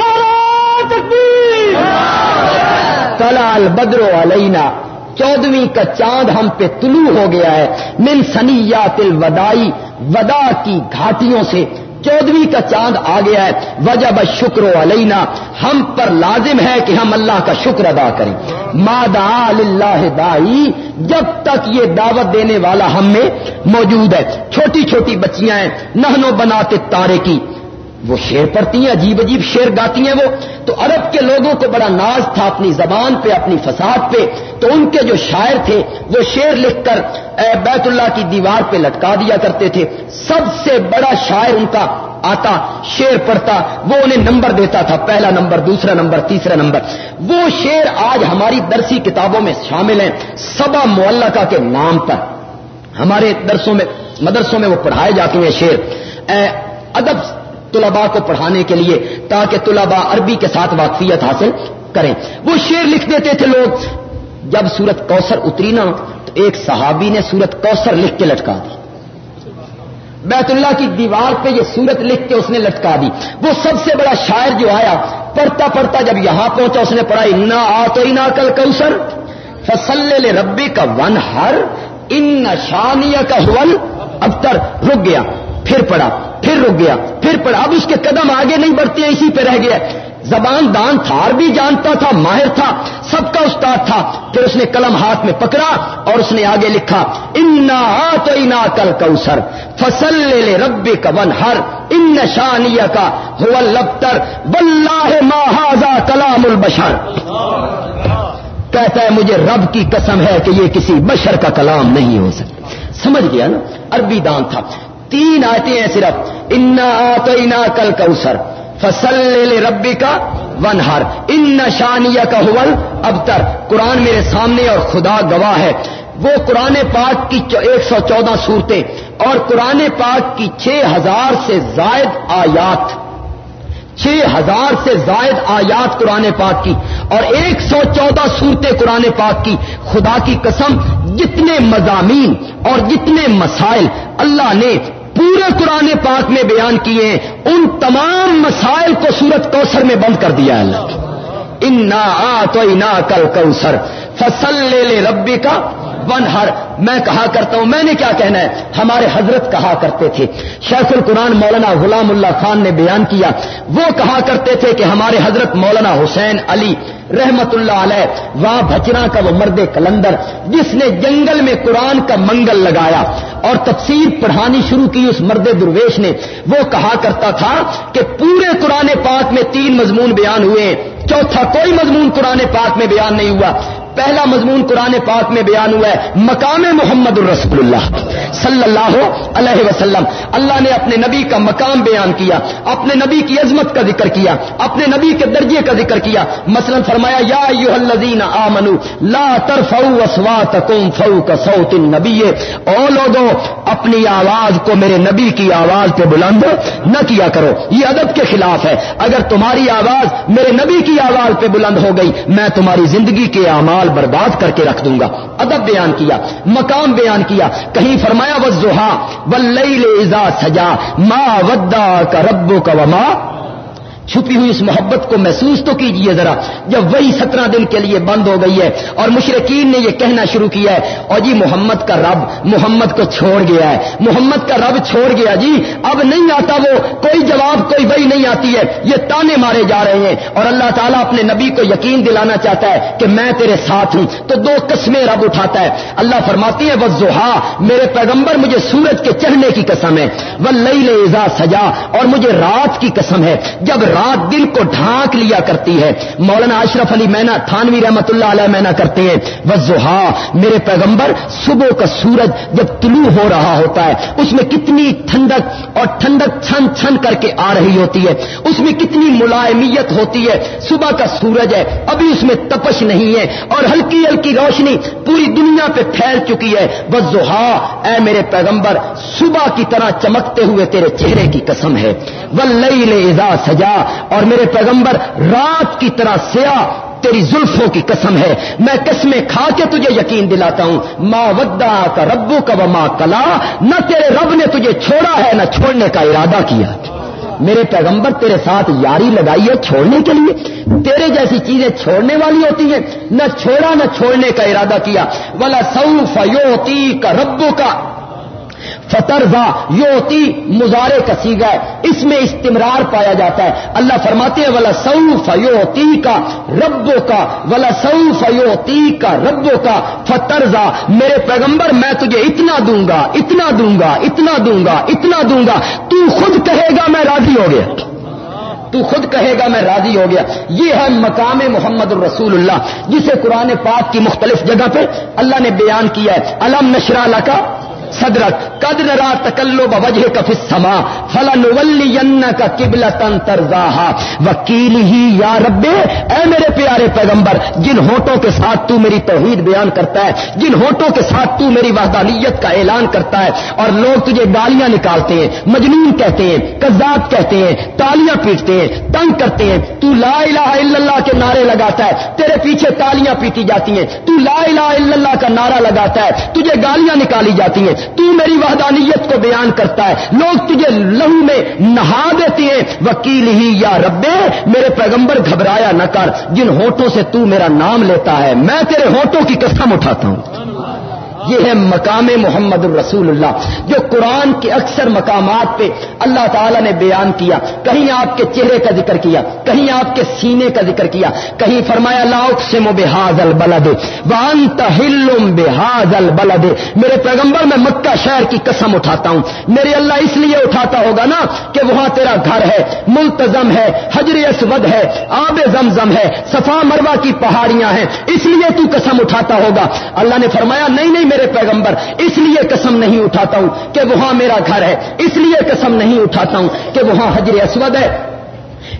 تلال بدرو علینا چودویں کا چاند ہم پہ طلوع ہو گیا ہے۔ من سنیات الودائی ودا کی گھاٹیوں سے چودویں کا چاند آ گیا ہے۔ وجہ بس شکر علینا، ہم پر لازم ہے کہ ہم اللہ کا شکر ادا کریں۔ مادا اللہ دائی جب تک یہ دعوت دینے والا ہم میں موجود ہے۔ چھوٹی چھوٹی بچیاں ہیں نہنو بناتے تارے کی۔ وہ شیر پڑتی ہیں، عجیب عجیب شیر گاتی ہیں وہ۔ تو عرب کے لوگوں کو بڑا ناز تھا اپنی زبان پہ، اپنی فساد پہ۔ تو ان کے جو شاعر تھے، وہ شیر لکھ کر بیت اللہ کی دیوار پہ لٹکا دیا کرتے تھے۔ سب سے بڑا شاعر ان کا آتا، شیر پڑھتا، وہ انہیں نمبر دیتا تھا۔ پہلا نمبر، دوسرا نمبر، تیسرا نمبر۔ وہ شیر آج ہماری درسی کتابوں میں شامل ہیں، سبا معلقہ کے نام پر۔ ہمارے درسوں میں، مدرسوں میں وہ پڑھائے جاتے ہیں شیر۔ ادب طلباء کو پڑھانے کے لیے تاکہ طلباء عربی کے ساتھ واقفیت حاصل کریں۔ وہ شیر لکھ دیتے تھے لوگ۔ جب سورت کوسر اتری نا، تو ایک صحابی نے سورت کوسر لکھ کے لٹکا دی۔ بیت اللہ کی دیوار پہ یہ سورت لکھ کے اس نے لٹکا دی۔ وہ سب سے بڑا شاعر جو آیا، پڑھتا پڑھتا جب یہاں پہنچا، اس نے پڑھا نہ آ تو نہ کل کوسر فصل ربی کا ون ہر ان نشانیہ کا حول اب تک رک گیا، پھر پڑا پھر رک گیا۔ پھر پڑا اب اس کے قدم آگے نہیں بڑھتے ہیں اسی پہ رہ گیا۔ زبان دان تھا بھی جانتا تھا، ماہر تھا، سب کا استاد تھا۔ پھر اس نے قلم ہاتھ میں پکڑا اور اس نے آگے لکھا، انا تو انا کل کوسر فصل لے لے ربی کا ون ہر ان نشانیہ کا ہو لبتر بلّہ کلام البشر. کہتا ہے، مجھے رب کی قسم ہے کہ یہ کسی بشر کا کلام نہیں ہو سکتا۔ سمجھ گیا نا؟ عربی دان تھا۔ تین آتے ہیں صرف۔ انا تو انا کل کوسر فصل لے ربی کا ون ہر ان نشانیہ کا حول اب قرآن میرے سامنے اور خدا گواہ ہے۔ وہ قرآن پاک کی ایک سو چودہ صورتیں اور قرآن پاک کی چھ ہزار سے زائد آیات۔ چھ ہزار سے زائد آیات قرآن پاک کی اور ایک سو چودہ صورتیں قرآن پاک کی۔ خدا کی قسم، جتنے مضامین اور جتنے مسائل اللہ نے پورے قرآن پاک میں بیان کیے ہیں، ان تمام مسائل کو سورت کوسر میں بند کر دیا اللہ۔ انا آ تو انا کل کوسر فصل لے لے ربی کا ون ہر میں کہا کرتا ہوں، میں نے کیا کہنا ہے؟ ہمارے حضرت کہا کرتے تھے۔ شیخ القرآن مولانا غلام اللہ خان نے بیان کیا۔ وہ کہا کرتے تھے کہ ہمارے حضرت مولانا حسین علی رحمت اللہ علیہ، وہاں بچنا کا وہ مرد کلندر، جس نے جنگل میں قرآن کا منگل لگایا اور تفسیر پڑھانی شروع کی اس مرد درویش نے۔ وہ کہا کرتا تھا کہ پورے قرآن پاک میں تین مضمون بیان ہوئے۔ چوتھا کوئی مضمون قرآن پاک میں بیان نہیں ہوا۔ پہلا مضمون قرآن پاک میں بیان ہوا ہے، مقام محمد الرسول اللہ صلی اللہ علیہ وسلم۔ اللہ نے اپنے نبی کا مقام بیان کیا، اپنے نبی کی عظمت کا ذکر کیا، اپنے نبی کے درجے کا ذکر کیا۔ مثلا فرمایا، یا الذین آمنو، لا ترفعوا اصواتکم فوق صوت النبی۔ او لوگوں اپنی آواز کو میرے نبی کی آواز پہ بلند نہ کیا کرو، یہ ادب کے خلاف ہے۔ اگر تمہاری آواز میرے نبی کی آواز پہ بلند ہو گئی، میں تمہاری زندگی کے اعمال برباد کر کے رکھ دوں گا۔ ادب بیان کیا، مقام بیان کیا۔ کہیں فرمایا و لئی لے سجا ماں ودا کا ربو کا وما چھپی ہوئی اس محبت کو محسوس تو کیجیے ذرا، جب وہی سترہ دن کے لیے بند ہو گئی ہے اور مشرقین نے یہ کہنا شروع کیا ہے، اور جی محمد کا رب، محمد کو چھوڑ گیا ہے، محمد کا رب چھوڑ گیا جی اب نہیں آتا وہ، کوئی جواب، کوئی وہی نہیں آتی ہے، یہ تانے مارے جا رہے ہیں، اور اللہ تعالیٰ اپنے نبی کو یقین دلانا چاہتا ہے کہ میں تیرے ساتھ ہوں۔ تو دو قسمیں رب اٹھاتا ہے۔ اللہ فرماتی ہے وہ میرے پیغمبر مجھے سورج کے چڑھنے کی قسم ہے وہ لئی لے سجا، اور مجھے رات کی قسم ہے۔ جب رات دل کو ڈھانک لیا کرتی ہے۔ مولانا اشرف علی مینا، تھانوی رحمت اللہ علیہ مینا کرتے ہیں۔ وضحا میرے پیغمبر، صبح کا سورج جب طلوع ہو رہا ہوتا ہے، اس میں کتنی ٹھنڈک اور ٹھنڈک چھن چھن کر کے آ رہی ہوتی ہے۔ اس میں کتنی ملائمیت ہوتی ہے۔ صبح کا سورج ہے، ابھی اس میں تپش نہیں ہے۔ اور ہلکی ہلکی روشنی پوری دنیا پہ پھیل چکی ہے۔ وضحا اے میرے پیغمبر، صبح کی طرح چمکتے ہوئے تیرے چہرے کی قسم ہے۔ ولئی ازا سجا اور میرے پیغمبر رات کی طرح سیاہ، تیری زلفوں کی قسم ہے۔ میں قسمیں کھا کے تجھے یقین دلاتا ہوں۔ ماں ودا کا ربو کا و ماں کلا نہ تیرے رب نے تجھے چھوڑا ہے، نہ چھوڑنے کا ارادہ کیا۔ میرے پیغمبر، تیرے ساتھ یاری لگائی ہے چھوڑنے کے لیے۔ تیرے جیسی چیزیں چھوڑنے والی ہوتی ہیں۔ نہ چھوڑا، نہ چھوڑنے کا ارادہ کیا۔ والا سو فیوتی کا ربو کا فترزا یوتی مزارے کا سیگا اس میں استمرار پایا جاتا ہے۔ اللہ فرماتے ہیں ولا سو فیوتی کا ربو کا ولا سو فیوتی کا ربو کا فترزا میرے پیغمبر، میں تجھے اتنا دوں گا، اتنا دوں گا، اتنا دوں گا، اتنا دوں گا۔ تو خود کہے گا، میں راضی ہو گیا۔ تو خود کہے گا، میں راضی ہو گیا۔ یہ ہے مقام محمد الرسول اللہ، جسے قرآن پاک کی مختلف جگہ پہ اللہ نے بیان کیا ہے۔ علم نشرا کا صدرت قد نرا تکلو بوجہ کا فسما فلن ولی کا کبل تن ترزا وکیل ہی یا ربے، اے میرے پیارے پیغمبر، جن ہوٹوں کے ساتھ تو میری توحید بیان کرتا ہے، جن ہوٹوں کے ساتھ تو میری وحدانیت کا اعلان کرتا ہے، اور لوگ تجھے گالیاں نکالتے ہیں، مجنون کہتے ہیں کزاد کہتے ہیں، تالیاں پیٹتے ہیں، تنگ کرتے ہیں۔ تو لا الہ الا اللہ کے نعرے لگاتا ہے، تیرے پیچھے تالیاں پیٹی جاتی ہیں۔ تو لا الہ الا اللہ کا نعرہ لگاتا ہے، تجھے گالیاں نکالی جاتی ہیں۔ تو میری وحدانیت کو بیان کرتا ہے۔ لوگ تجھے لہو میں نہا دیتے ہیں۔ وکیل ہی یا ربے میرے پیغمبر گھبرایا نہ کر۔ جن ہوٹوں سے تو میرا نام لیتا ہے، میں تیرے ہوٹوں کی قسم اٹھاتا ہوں۔ یہ ہے مقام محمد الرسول اللہ، جو قرآن کے اکثر مقامات پہ اللہ تعالیٰ نے بیان کیا۔ کہیں آپ کے چہرے کا ذکر کیا، کہیں آپ کے سینے کا ذکر کیا، کہیں فرمایا لاؤک سے مو بحاظ البلد وان تہلم بحاظ البلد۔ میرے پیغمبر، میں مکہ شہر کی قسم اٹھاتا ہوں۔ میرے اللہ اس لیے اٹھاتا ہوگا نا کہ وہاں تیرا گھر ہے ملتظم ہے، حجر اسود ہے، آب زمزم ہے، صفا مروا کی پہاڑیاں ہیں۔ اس لیے تو قسم اٹھاتا ہوگا۔ اللہ نے فرمایا، نہیں نہیں میرے پیغمبر، اس لیے قسم نہیں اٹھاتا ہوں کہ وہاں میرا گھر ہے، اس لیے قسم نہیں اٹھاتا ہوں کہ وہاں حجر اسود ہے۔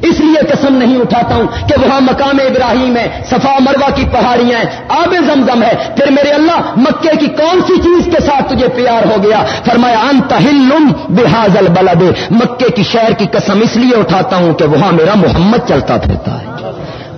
اس لیے قسم نہیں اٹھاتا ہوں کہ وہاں مقام ابراہیم ہے، صفا مروا کی پہاڑیاں ہیں، آب زمزم ہے۔ پھر میرے اللہ، مکے کی کون سی چیز کے ساتھ تجھے پیار ہو گیا؟ فرمایا ان بحاظ البلد۔ مکے کی شہر کی قسم اس لیے اٹھاتا ہوں کہ وہاں میرا محمد چلتا پھرتا ہے۔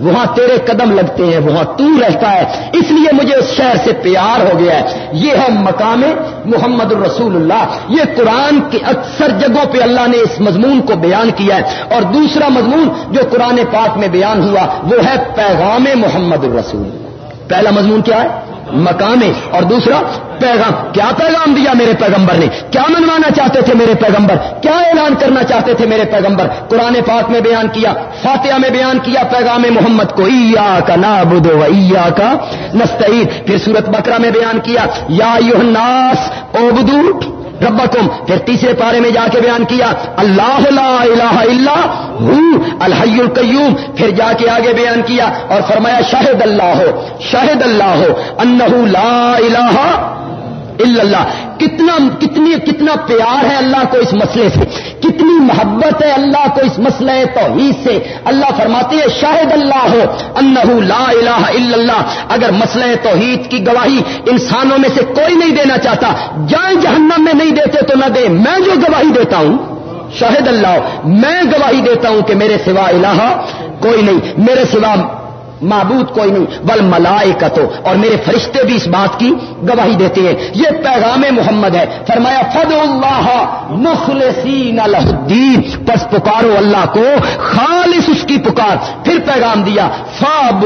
وہاں تیرے قدم لگتے ہیں، وہاں تو رہتا ہے۔ اس لیے مجھے اس شہر سے پیار ہو گیا ہے۔ یہ ہے مقام محمد الرسول اللہ۔ یہ قرآن کے اکثر جگہوں پہ اللہ نے اس مضمون کو بیان کیا ہے۔ اور دوسرا مضمون جو قرآن پاک میں بیان ہوا، وہ ہے پیغام محمد الرسول پہلا مضمون کیا ہے؟ مقام اور دوسرا، پیغام۔ کیا پیغام دیا میرے پیغمبر نے؟ کیا منوانا چاہتے تھے میرے پیغمبر؟ کیا اعلان کرنا چاہتے تھے میرے پیغمبر؟ قرآن پاک میں بیان کیا، فاتحہ میں بیان کیا پیغام محمد کو ایا کا نابود ایا کا نستعید پھر سورت بکرا میں بیان کیا، یا یو اوبدو ربکم، پھر تیسرے پارے میں جا کے بیان کیا، اللہ لا الہ الا ہوں الحی القیوم، پھر جا کے آگے بیان کیا اور فرمایا، شاہد اللہ ہو، شاہد اللہ ہو انہ لا الہ اللہ۔ کتنا کتنی کتنا پیار ہے اللہ کو اس مسئلے سے، کتنی محبت ہے اللہ کو اس مسئلے توحید سے۔ اللہ فرماتے ہیں، شاہد اللہ ہو، انہو لا الہ الا اللہ۔ اگر مسئلہ توحید کی گواہی انسانوں میں سے کوئی نہیں دینا چاہتا، جائیں جہنم میں نہیں دیتے تو نہ دے میں جو گواہی دیتا ہوں، شاہد اللہ میں گواہی دیتا ہوں کہ میرے سوا الہ کوئی نہیں۔ میرے سوا معبود کوئی نہیں، بل ملائے اور میرے فرشتے بھی اس بات کی گواہی دیتے ہیں۔ یہ پیغام محمد ہے۔ فرمایا فد اللہ مخلصین الدین پس پکارو اللہ کو، خالص اس کی پکار۔ پھر پیغام دیا فاب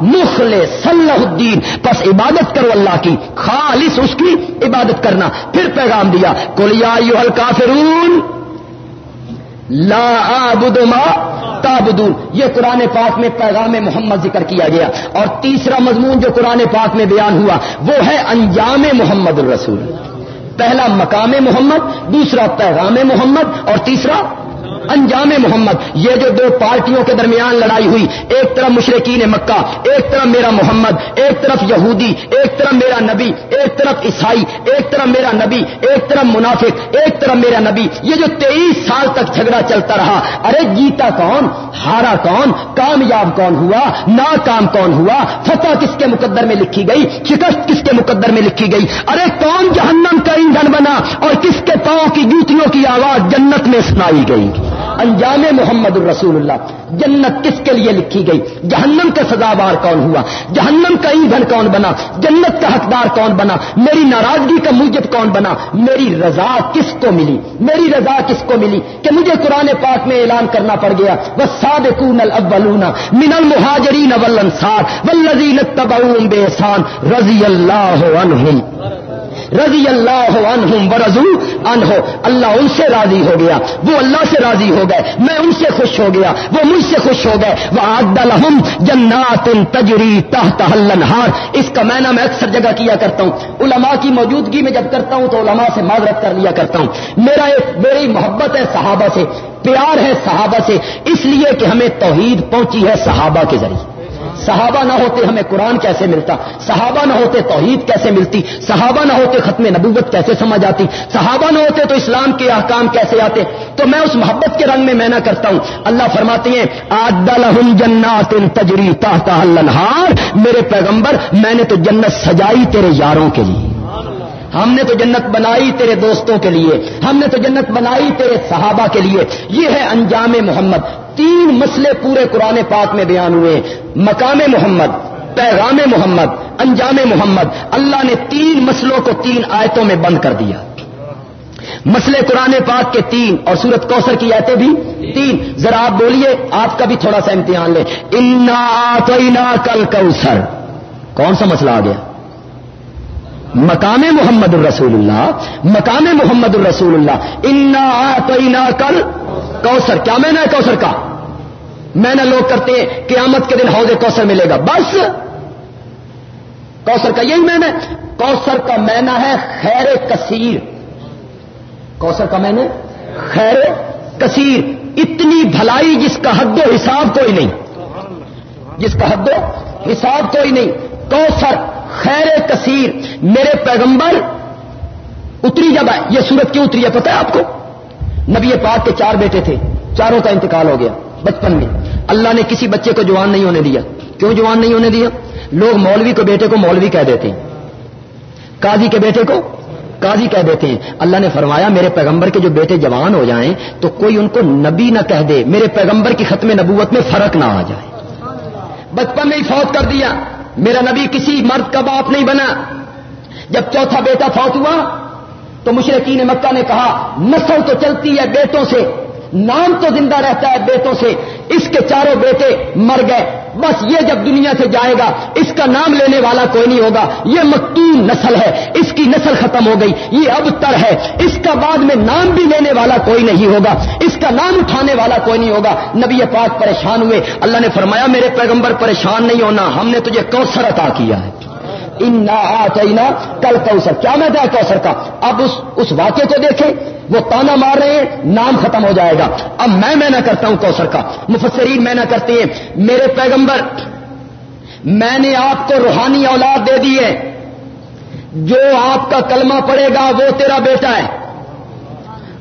مخل صلاح الدین بس عبادت کرو اللہ کی، خالص اس کی عبادت کرنا۔ پھر پیغام دیا کولیا یو الکافرون، لا آبد ما تابدون یہ قرآن پاک میں پیغام محمد ذکر کیا گیا۔ اور تیسرا مضمون جو قرآن پاک میں بیان ہوا، وہ ہے انجام محمد الرسول۔ پہلا مقام محمد، دوسرا پیغام محمد اور تیسرا انجام محمد، یہ جو دو پارٹیوں کے درمیان لڑائی ہوئی، ایک طرف مشرقین مکہ، ایک طرف میرا محمد، ایک طرف یہودی، ایک طرف میرا نبی، ایک طرف عیسائی، ایک طرف میرا نبی، ایک طرف منافق، ایک طرف میرا نبی۔ یہ جو تیئیس سال تک جھگڑا چلتا رہا، ارے جیتا کون؟ ہارا کون؟ کامیاب کون ہوا؟ ناکام کون ہوا؟ فتح کس کے مقدر میں لکھی گئی؟ شکست کس کے مقدر میں لکھی گئی؟ ارے کون جہنم کا ایندھن بنا اور کس کے پاؤں کی جوتیوں کی آواز جنت میں سنائی گئی؟ انجام محمد الرسول اللہ. جنت کس کے لیے لکھی گئی؟ جہنم کا سزاوار کون ہوا؟ جہنم کا ایندھن کون بنا؟ جنت کا حقدار کون بنا؟ میری ناراضگی کا موجب کون بنا؟ میری رضا کس کو ملی؟ میری رضا کس کو ملی؟ کہ مجھے قرآن پاک میں اعلان کرنا پڑ گیا وہ ساد الاولون من المہاجرین والانصار والذین اتبعوهم بإحسان رضی اللہ عنہم رضی اللہ عنہم ورضو عنہ اللہ ان سے راضی ہو گیا۔ وہ اللہ سے راضی ہو گئے، میں ان سے خوش ہو گیا۔ وہ مجھ سے خوش ہو گئے۔ وہ آدلحم جنات تجری تحت ہار اس کا معنی میں اکثر جگہ کیا کرتا ہوں۔ علماء کی موجودگی میں جب کرتا ہوں تو علماء سے معذرت کر لیا کرتا ہوں۔ میرا ایک میری محبت ہے صحابہ سے، پیار ہے صحابہ سے، اس لیے کہ ہمیں توحید پہنچی ہے صحابہ کے ذریعے۔ صحابہ نہ ہوتے ہمیں قرآن کیسے ملتا؟ صحابہ نہ ہوتے توحید کیسے ملتی؟ صحابہ نہ ہوتے ختم نبوت کیسے سمجھ آتی؟ صحابہ نہ ہوتے تو اسلام کے احکام کیسے آتے؟ تو میں اس محبت کے رنگ میں میں نہ کرتا ہوں۔ اللہ فرماتے ہیں آدل جنات تجری تحت میرے پیغمبر، میں نے تو جنت سجائی تیرے یاروں کے لیے۔ ہم نے تو جنت بنائی تیرے دوستوں کے لیے، ہم نے تو جنت بنائی تیرے صحابہ کے لیے۔ یہ ہے انجام محمد۔ تین مسئلے پورے قرآن پاک میں بیان ہوئے۔ مقام محمد، پیغام محمد، انجام محمد۔ اللہ نے تین مسئلوں کو تین آیتوں میں بند کر دیا۔ مسئلے قرآن پاک کے تین اور سورت کوثر کی آیتیں بھی تین۔ ذرا آپ بولیے، آپ کا بھی تھوڑا سا امتحان لیں۔ انا کل کوثر کون سا مسئلہ آ گیا؟ مقام محمد الرسول اللہ، مقام محمد الرسول اللہ۔ انا کل کوثر کیا میں نے کوثر کا میں نہ لوگ کرتے ہیں، قیامت کے دن حوض کوثر ملے گا۔ بس! کوثر کا یہی میں نے۔ کوثر کا مینا ہے خیر کثیر۔ کوثر کا میں نے خیر کثیر۔ اتنی بھلائی جس کا حد و حساب کوئی نہیں۔ جس کا حد و حساب کوئی نہیں۔ کوثر خیر کثیر، میرے پیغمبر اتری جب آئے، یہ سورت کیوں اتری ہے؟ پتہ ہے آپ کو؟ نبی پاک کے چار بیٹے تھے، چاروں کا انتقال ہو گیا بچپن میں۔ اللہ نے کسی بچے کو جوان نہیں ہونے دیا۔ کیوں جوان نہیں ہونے دیا؟ لوگ مولوی کو بیٹے کو مولوی کہہ دیتے ہیں۔ قاضی کے بیٹے کو قاضی کہہ دیتے ہیں۔ اللہ نے فرمایا، میرے پیغمبر کے جو بیٹے جوان ہو جائیں، تو کوئی ان کو نبی نہ کہہ دے۔ میرے پیغمبر کی ختم نبوت میں فرق نہ آ جائے۔ بچپن میں ہی فوت کر دیا۔ میرا نبی کسی مرد کا باپ نہیں بنا۔ جب چوتھا بیٹا فوت ہوا تو مشرقین مکہ نے کہا، نسل تو چلتی ہے بیٹوں سے، نام تو زندہ رہتا ہے بیٹوں سے اس کے چاروں بیٹے مر گئے۔ بس یہ جب دنیا سے جائے گا، اس کا نام لینے والا کوئی نہیں ہوگا۔ یہ مکتون نسل ہے۔ اس کی نسل ختم ہو گئی۔ یہ اب تر ہے۔ اس کا بعد میں نام بھی لینے والا کوئی نہیں ہوگا۔ اس کا نام اٹھانے والا کوئی نہیں ہوگا۔ نبی پاک پریشان ہوئے۔ اللہ نے فرمایا، میرے پیغمبر پریشان نہیں ہونا۔ ہم نے تجھے کوثر عطا کیا ہے۔ چینا کل کوثر کیا میں دیا کوثر کا اب اس اس واقعے کو دیکھیں، وہ تانا مار رہے ہیں، نام ختم ہو جائے گا۔ اب میں میں نہ کرتا ہوں کوثر کا، مفسرین میں نہ کرتے ہیں۔ میرے پیغمبر، میں نے آپ کو روحانی اولاد دے دی ہے۔ جو آپ کا کلمہ پڑے گا، وہ تیرا بیٹا ہے۔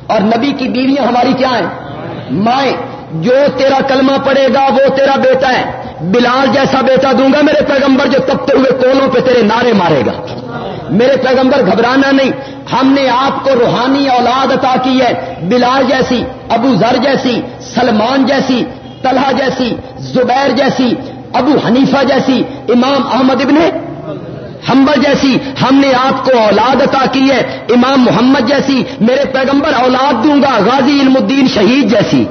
اور نبی کی بیویاں ہماری کیا ہیں؟ مائیں۔ جو تیرا کلمہ پڑے گا، وہ تیرا بیٹا ہے۔ بلال جیسا بیٹا دوں گا، میرے پیغمبر جو تبتے ہوئے کونوں پہ تیرے نعرے مارے گا۔ میرے پیغمبر گھبرانا نہیں۔ ہم نے آپ کو روحانی اولاد عطا کی ہے۔ بلال جیسی، ابو ذر جیسی، سلمان جیسی، طلحہ جیسی، زبیر جیسی، ابو حنیفہ جیسی، امام احمد ابن حمبر جیسی۔ ہم نے آپ کو اولاد عطا کی ہے۔ امام محمد جیسی۔ میرے پیغمبر اولاد دوں گا، غازی علم الدین شہید جیسی۔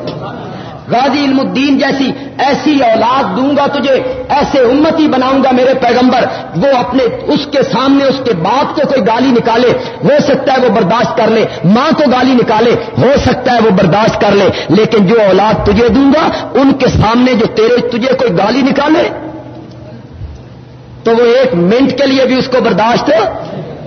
غازی علم الدین جیسی ایسی اولاد دوں گا تجھے، ایسے امتی بناؤں گا میرے پیغمبر۔ وہ اپنے، اس کے سامنے، اس کے باپ کو کوئی گالی نکالے، ہو سکتا ہے وہ برداشت کر لے۔ ماں کو گالی نکالے، ہو سکتا ہے وہ برداشت کر لے۔ لیکن جو اولاد تجھے دوں گا، ان کے سامنے جو تیرے، تجھے کوئی گالی نکالے، تو وہ ایک منٹ کے لیے بھی اس کو برداشت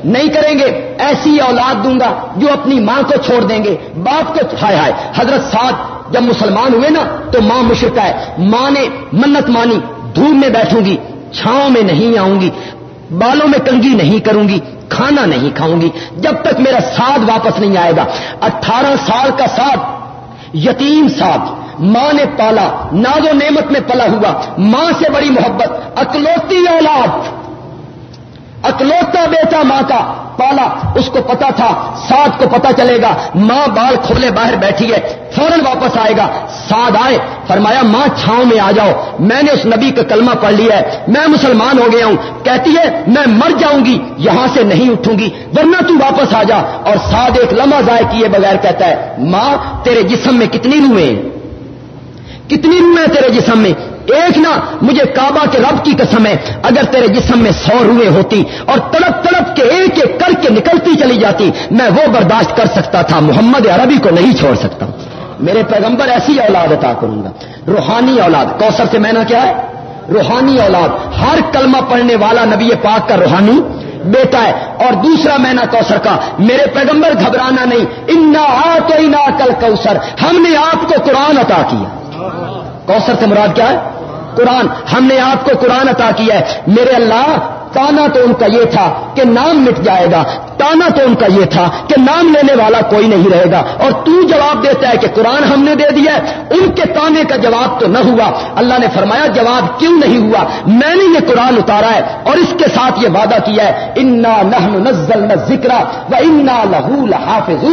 نہیں کریں گے۔ ایسی اولاد دوں گا جو اپنی ماں کو چھوڑ دیں گے۔ باپ کو، ہائے ہائے، حضرت ساتھ جب مسلمان ہوئے نا تو ماں مشرقہ ہے۔ ماں نے منت مانی دھوپ میں بیٹھوں گی، چھاؤں میں نہیں آؤں گی، بالوں میں کنگی نہیں کروں گی، کھانا نہیں کھاؤں گی۔ جب تک میرا ساتھ واپس نہیں آئے گا۔ اٹھارہ سال کا ساتھ، یتیم ساتھ۔ ماں نے پالا، ناز و نعمت میں پلا ہوا۔ ماں سے بڑی محبت، اکلوتی اولاد۔ اکلوتا بیٹا ماں کا پالا، اس کو پتا تھا ساتھ کو پتا چلے گا، ماں بال کھولے باہر بیٹھی ہے، فوراً واپس آئے گا۔ ساتھ آئے، فرمایا، ماں چھاؤں میں آ جاؤ۔ میں نے اس نبی کا کلمہ پڑھ لیا ہے۔ میں مسلمان ہو گیا ہوں۔ کہتی ہے، میں مر جاؤں گی، یہاں سے نہیں اٹھوں گی، ورنہ تو واپس آ جا۔ اور ساتھ ایک لمحہ ضائع کیے بغیر کہتا ہے، ماں، تیرے جسم میں کتنی روئیں کتنی روئیں تیرے جسم میں؟ ایک نہ مجھے کعبہ کے رب کی قسم ہے، اگر تیرے جسم میں سو روئے ہوتی اور تڑپ تڑپ کے ایک ایک کر کے نکلتی چلی جاتی، میں وہ برداشت کر سکتا تھا، محمد عربی کو نہیں چھوڑ سکتا۔ میرے پیغمبر ایسی اولاد عطا کروں گا۔ روحانی اولاد، کوثر سے میں نے کیا ہے؟ روحانی اولاد، ہر کلمہ پڑھنے والا نبی پاک کا روحانی بیٹا ہے۔ اور دوسرا مینا کوثر کا، میرے پیغمبر گھبرانا نہیں۔ انا آ تو کل ہم نے آپ کو قرآن عطا کیا۔ کوثر سے مراد کیا ہے؟ قرآن. ہم نے آپ کو قرآن عطا کیا ہے. میرے اللہ تانا تو ان کا یہ تھا کہ نام مٹ جائے گا، تانا تو ان کا یہ تھا کہ نام لینے والا کوئی نہیں رہے گا۔ اور تو جواب دیتا ہے کہ قرآن ہم نے دے دیا ہے۔ ان کے تانے کا جواب تو نہ ہوا۔ اللہ نے فرمایا، جواب کیوں نہیں ہوا؟ میں نے یہ قرآن اتارا ہے اور اس کے ساتھ یہ وعدہ کیا ہے۔ انا نحن نزل نہ ذکر و انا لہو لحافظ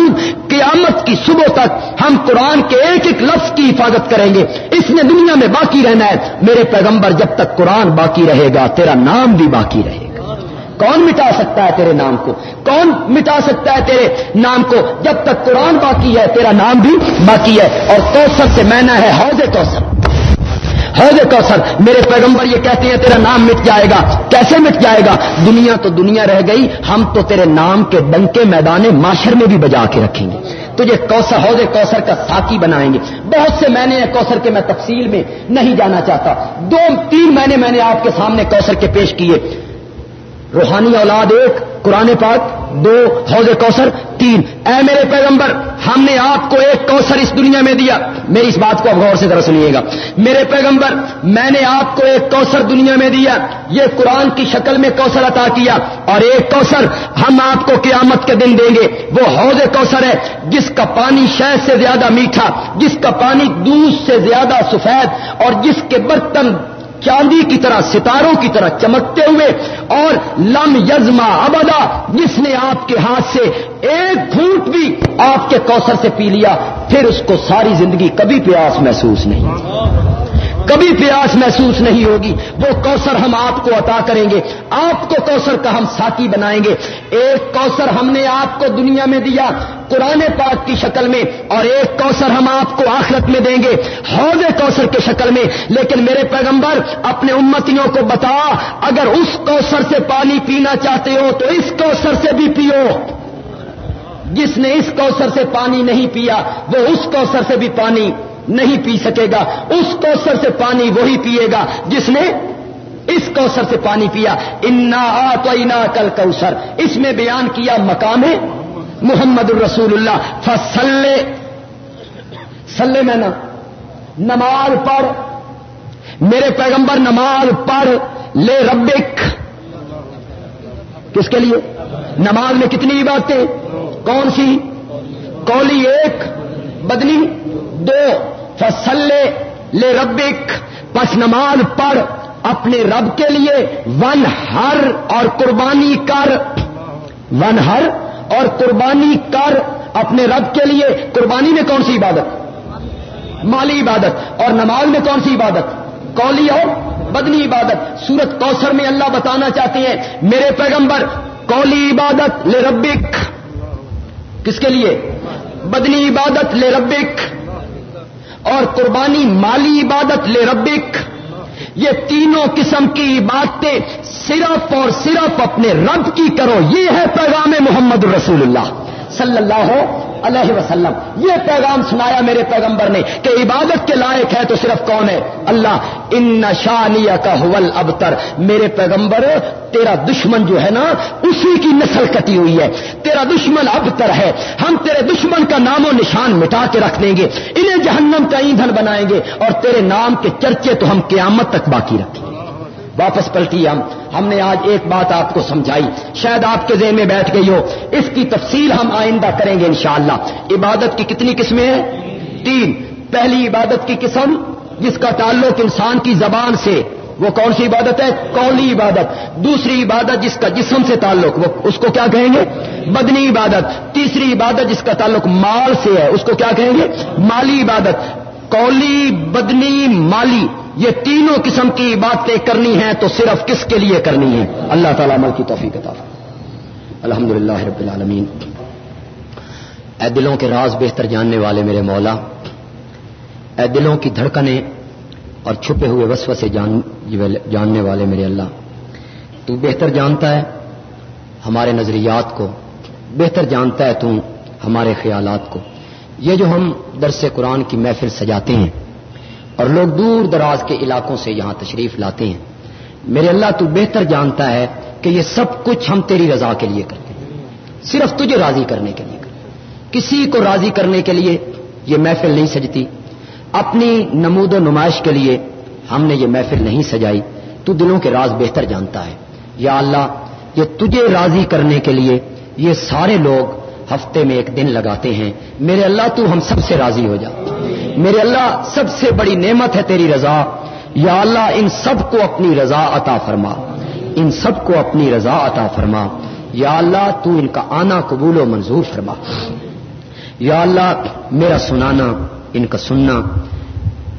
قیامت کی صبح تک ہم قرآن کے ایک ایک لفظ کی حفاظت کریں گے۔ اس نے دنیا میں باقی رہنا ہے۔ میرے پیغمبر، جب تک قرآن باقی رہے گا، تیرا نام بھی باقی رہے گا۔ کون مٹا سکتا ہے تیرے نام کو؟ کون مٹا سکتا ہے تیرے نام کو؟ جب تک قرآن باقی ہے، تیرا نام بھی باقی ہے۔ اور کوثر سے مینا ہے، حوض کوثر حوض کوثر میرے پیغمبر یہ کہتے ہیں، تیرا نام مٹ جائے گا۔ کیسے مٹ جائے گا؟ دنیا تو دنیا رہ گئی، ہم تو تیرے نام کے ڈنکے میدان معاشر میں بھی بجا کے رکھیں گے۔ تجھے کوثر، حوض کوثر کا ساتھی بنائیں گے۔ بہت سے معنی ہیں کوثر کے میں تفصیل میں نہیں جانا چاہتا۔ دو، تین مہینے میں نے آپ کے سامنے کوثر کے پیش کیے۔ روحانی اولاد ایک، قرآن پاک دو، حوض کوثر تین۔ اے میرے پیغمبر، ہم نے آپ کو ایک کوثر اس دنیا میں دیا۔ میری اس بات کو اب غور سے ذرا سنیے گا۔ میرے پیغمبر، میں نے آپ کو ایک کوثر دنیا میں دیا۔ یہ قرآن کی شکل میں کوثر عطا کیا۔ اور ایک کوثر ہم آپ کو قیامت کے دن دیں گے۔ وہ حوض کوثر ہے، جس کا پانی شہد سے زیادہ میٹھا، جس کا پانی دودھ سے زیادہ سفید، اور جس کے برتن چاندی کی طرح، ستاروں کی طرح چمکتے ہوئے اور لم یزما ابدا، جس نے آپ کے ہاتھ سے ایک گھونٹ بھی آپ کے کوثر سے پی لیا، پھر اس کو ساری زندگی کبھی پیاس محسوس نہیں۔ کبھی پیاس محسوس نہیں ہوگی۔ وہ کوثر ہم آپ کو عطا کریں گے۔ آپ کو کوثر کا ہم ساتھی بنائیں گے۔ ایک کوثر ہم نے آپ کو دنیا میں دیا، قرآن پاک کی شکل میں، اور ایک کوثر ہم آپ کو آخرت میں دیں گے۔ حوض کوثر کے شکل میں۔ لیکن میرے پیغمبر، اپنے امتیوں کو بتا، اگر اس کوثر سے پانی پینا چاہتے ہو، تو اس کوثر سے بھی پیو۔ جس نے اس کوثر سے پانی نہیں پیا، وہ اس کوثر سے بھی پانی نہیں پی سکے گا۔ اس کوثر سے پانی وہی پیے گا جس نے اس کوثر سے پانی پیا۔ انا تو انا کل کوثر اس میں بیان کیا مقام محمد الرسول اللہ فصلے سلے میں نا نماز پڑھ۔ میرے پیغمبر نماز پڑھ۔ لے ربک۔ کس کے لیے؟ نماز میں کتنی باتیں کون سی؟ کولی ایک، بدنی دو۔ فصلے لے ربک پس نماز پڑھ، اپنے رب کے لیے ون ہر اور قربانی کر۔ ون ہر اور قربانی کر، اپنے رب کے لیے۔ قربانی میں کون سی عبادت؟ مالی عبادت۔ اور نماز میں کون سی عبادت؟ کولی اور بدنی عبادت۔ سورت کوثر میں اللہ بتانا چاہتے ہیں، میرے پیغمبر کولی عبادت لے ربک کس کے لیے؟ بدنی عبادت لے ربک اور قربانی مالی عبادت لے ربک۔ یہ تینوں قسم کی عبادتیں صرف اور صرف اپنے رب کی کرو۔ یہ ہے پیغام محمد رسول اللہ صلی اللہ علیہ وسلم۔ یہ پیغام سنایا میرے پیغمبر نے کہ عبادت کے لائق ہے تو صرف کون ہے؟ اللہ۔ ان شانیہ کا حول ابتر۔ میرے پیغمبر، تیرا دشمن جو ہے نا، اسی کی نسل کٹی ہوئی ہے۔ تیرا دشمن ابتر ہے۔ ہم تیرے دشمن کا نام و نشان مٹا کے رکھ دیں گے۔ انہیں جہنم کا ایندھن بنائیں گے اور تیرے نام کے چرچے تو ہم قیامت تک باقی رکھیں گے۔ واپس پلٹی ہم۔ ہم نے آج ایک بات آپ کو سمجھائی۔ شاید آپ کے ذہن میں بیٹھ گئی ہو۔ اس کی تفصیل ہم آئندہ کریں گے انشاءاللہ۔ عبادت کی کتنی قسمیں ہیں؟ تین۔ پہلی عبادت کی قسم، جس کا تعلق انسان کی زبان سے۔ وہ کون سی عبادت ہے؟ قولی عبادت۔ دوسری عبادت جس کا جسم سے تعلق، وہ اس کو کیا کہیں گے؟ بدنی عبادت۔ تیسری عبادت جس کا تعلق مال سے ہے، اس کو کیا کہیں گے؟ مالی عبادت۔ قولی، بدنی، مالی۔ یہ تینوں قسم کی باتیں کرنی ہیں تو صرف کس کے لیے کرنی ہے اللہ تعالیٰ عمل کی توفیق عطا الحمد للہ رب العالمین۔ اے دلوں کے راز بہتر جاننے والے میرے مولا، اے دلوں کی دھڑکنیں اور چھپے ہوئے وسو سے جاننے والے میرے اللہ، تو بہتر جانتا ہے ہمارے نظریات کو، بہتر جانتا ہے تو ہمارے خیالات کو۔ یہ جو ہم درس قرآن کی محفل سجاتے ہیں اور لوگ دور دراز کے علاقوں سے یہاں تشریف لاتے ہیں۔ میرے اللہ تو بہتر جانتا ہے کہ یہ سب کچھ ہم تیری رضا کے لیے کرتے ہیں۔ صرف تجھے راضی کرنے کے لیے کرتے کسی کو راضی کرنے کے لیے یہ محفل نہیں سجتی۔ اپنی نمود و نمائش کے لیے ہم نے یہ محفل نہیں سجائی۔ تو دلوں کے راز بہتر جانتا ہے۔ یا اللہ، یہ تجھے راضی کرنے کے لیے یہ سارے لوگ ہفتے میں ایک دن لگاتے ہیں۔ میرے اللہ، تو ہم سب سے راضی ہو جا۔ میرے اللہ سب سے بڑی نعمت ہے تیری رضا۔ یا اللہ، ان سب کو اپنی رضا عطا فرما۔ ان سب کو اپنی رضا عطا فرما۔ یا اللہ، تو ان کا آنا، قبول و منظور فرما۔ یا اللہ، میرا سنانا، ان کا سننا۔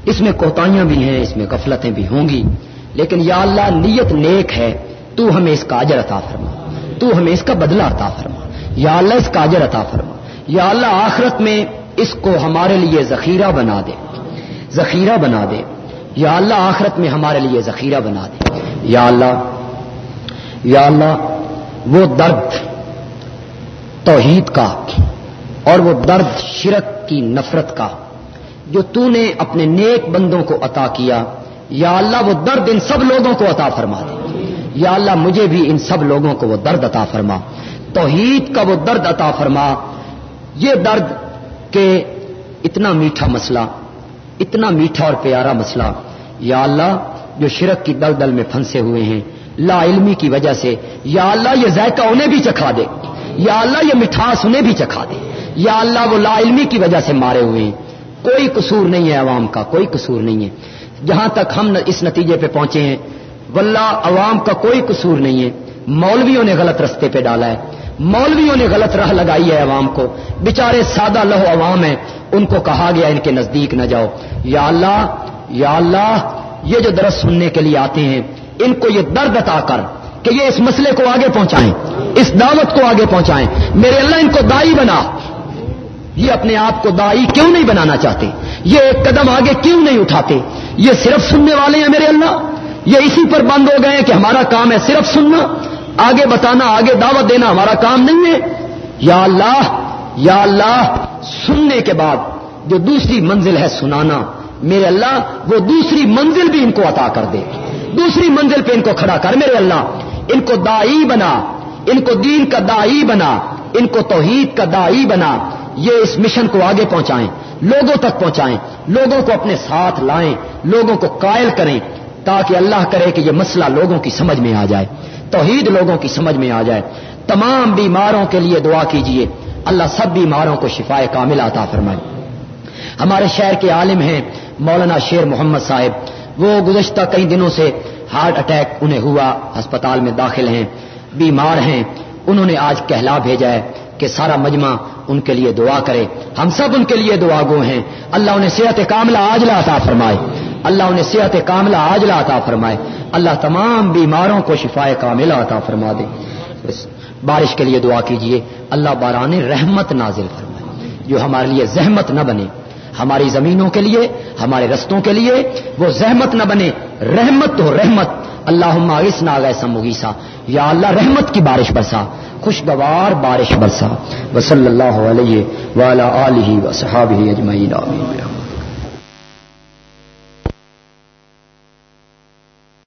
اس میں کوتاہیاں بھی ہیں، اس میں غفلتیں بھی ہوں گی۔ لیکن یا اللہ، نیت نیک ہے، تو ہمیں اس کا اجر عطا فرما۔ تو ہمیں اس کا بدلہ عطا فرما۔ یا اللہ، اس کا اجر عطا فرما۔ یا اللہ، آخرت میں اس کو ہمارے لیے ذخیرہ بنا دے۔ ذخیرہ بنا دے۔ یا اللہ آخرت میں ہمارے لیے ذخیرہ بنا دے۔ یا اللہ یا اللہ، وہ درد، توحید کا اور وہ درد، شرک کی نفرت کا جو تو نے اپنے نیک بندوں کو عطا کیا۔ یا اللہ، وہ درد ان سب لوگوں کو عطا فرما دے۔ یا اللہ، مجھے بھی ان سب لوگوں کو وہ درد عطا فرما۔ توحید کا وہ درد عطا فرما۔ یہ درد کہ اتنا میٹھا مسئلہ، اتنا میٹھا اور پیارا مسئلہ، یا اللہ، جو شرک کی دل دل میں پھنسے ہوئے ہیں، لا علمی کی وجہ سے، یا اللہ، یہ ذائقہ انہیں بھی چکھا دے، یا اللہ، یہ مٹھاس انہیں بھی چکھا دے، یا اللہ، وہ لا علمی کی وجہ سے مارے ہوئے ہیں۔ کوئی قصور نہیں ہے عوام کا، کوئی قصور نہیں ہے۔ جہاں تک ہم اس نتیجے پہ پہنچے ہیں، واللہ، عوام کا کوئی قصور نہیں ہے۔ مولویوں نے غلط رستے پہ ڈالا ہے۔ مولویوں نے غلط راہ لگائی ہے عوام کو۔ بےچارے سادہ لہو عوام ہیں۔ ان کو کہا گیا ان کے نزدیک نہ جاؤ۔ یا اللہ یا اللہ، یہ جو درس سننے کے لیے آتے ہیں، ان کو یہ درد عطا کر کہ یہ اس مسئلے کو آگے پہنچائیں۔ اس دعوت کو آگے پہنچائیں۔ میرے اللہ، ان کو دائی بنا۔ یہ اپنے آپ کو دائی کیوں نہیں بنانا چاہتے؟ یہ ایک قدم آگے کیوں نہیں اٹھاتے؟ یہ صرف سننے والے ہیں میرے اللہ۔ یہ اسی پر بند ہو گئے ہیں کہ ہمارا کام ہے صرف سننا۔ آگے بتانا، آگے دعوت دینا ہمارا کام نہیں ہے۔ یا اللہ یا اللہ، سننے کے بعد جو دوسری منزل ہے سنانا۔ میرے اللہ، وہ دوسری منزل بھی ان کو عطا کر دے۔ دوسری منزل پہ ان کو کھڑا کر۔ میرے اللہ، ان کو دائی بنا۔ ان کو دین کا دائی بنا۔ ان کو توحید کا دائی بنا۔ یہ اس مشن کو آگے پہنچائیں۔ لوگوں تک پہنچائیں۔ لوگوں کو اپنے ساتھ لائیں۔ لوگوں کو قائل کریں۔ تاکہ اللہ کرے کہ یہ مسئلہ لوگوں کی سمجھ میں آ جائے۔ توحید لوگوں کی سمجھ میں آ جائے۔ تمام بیماروں کے لیے دعا کیجیے۔ اللہ سب بیماروں کو شفا کامل عطا فرمائے۔ ہمارے شہر کے عالم ہیں مولانا شیر محمد صاحب۔ وہ گزشتہ کئی دنوں سے ہارٹ اٹیک انہیں ہوا، ہسپتال میں داخل ہیں، بیمار ہیں۔ انہوں نے آج کہلا بھیجا ہے کہ سارا مجمع ان کے لیے دعا کرے۔ ہم سب ان کے لیے دعا گو ہیں۔ اللہ انہیں صحت کاملہ آج عطا فرمائے۔ اللہ انہیں صحت کاملہ آج عطا فرمائے۔ اللہ تمام بیماروں کو شفا کاملہ عطا فرما دے۔ بارش کے لیے دعا کیجیے۔ اللہ باران رحمت نازل فرمائے۔ جو ہمارے لیے زحمت نہ بنے۔ ہماری زمینوں کے لیے، ہمارے رستوں کے لیے وہ زحمت نہ بنے۔ رحمت ہو رحمت۔ اللہ اس نہ گئے یا اللہ، رحمت کی بارش برسا۔ خوشگوار بارش برسا۔ وصلی اللہ علیہ ولا علیہ و صحاب اجمعین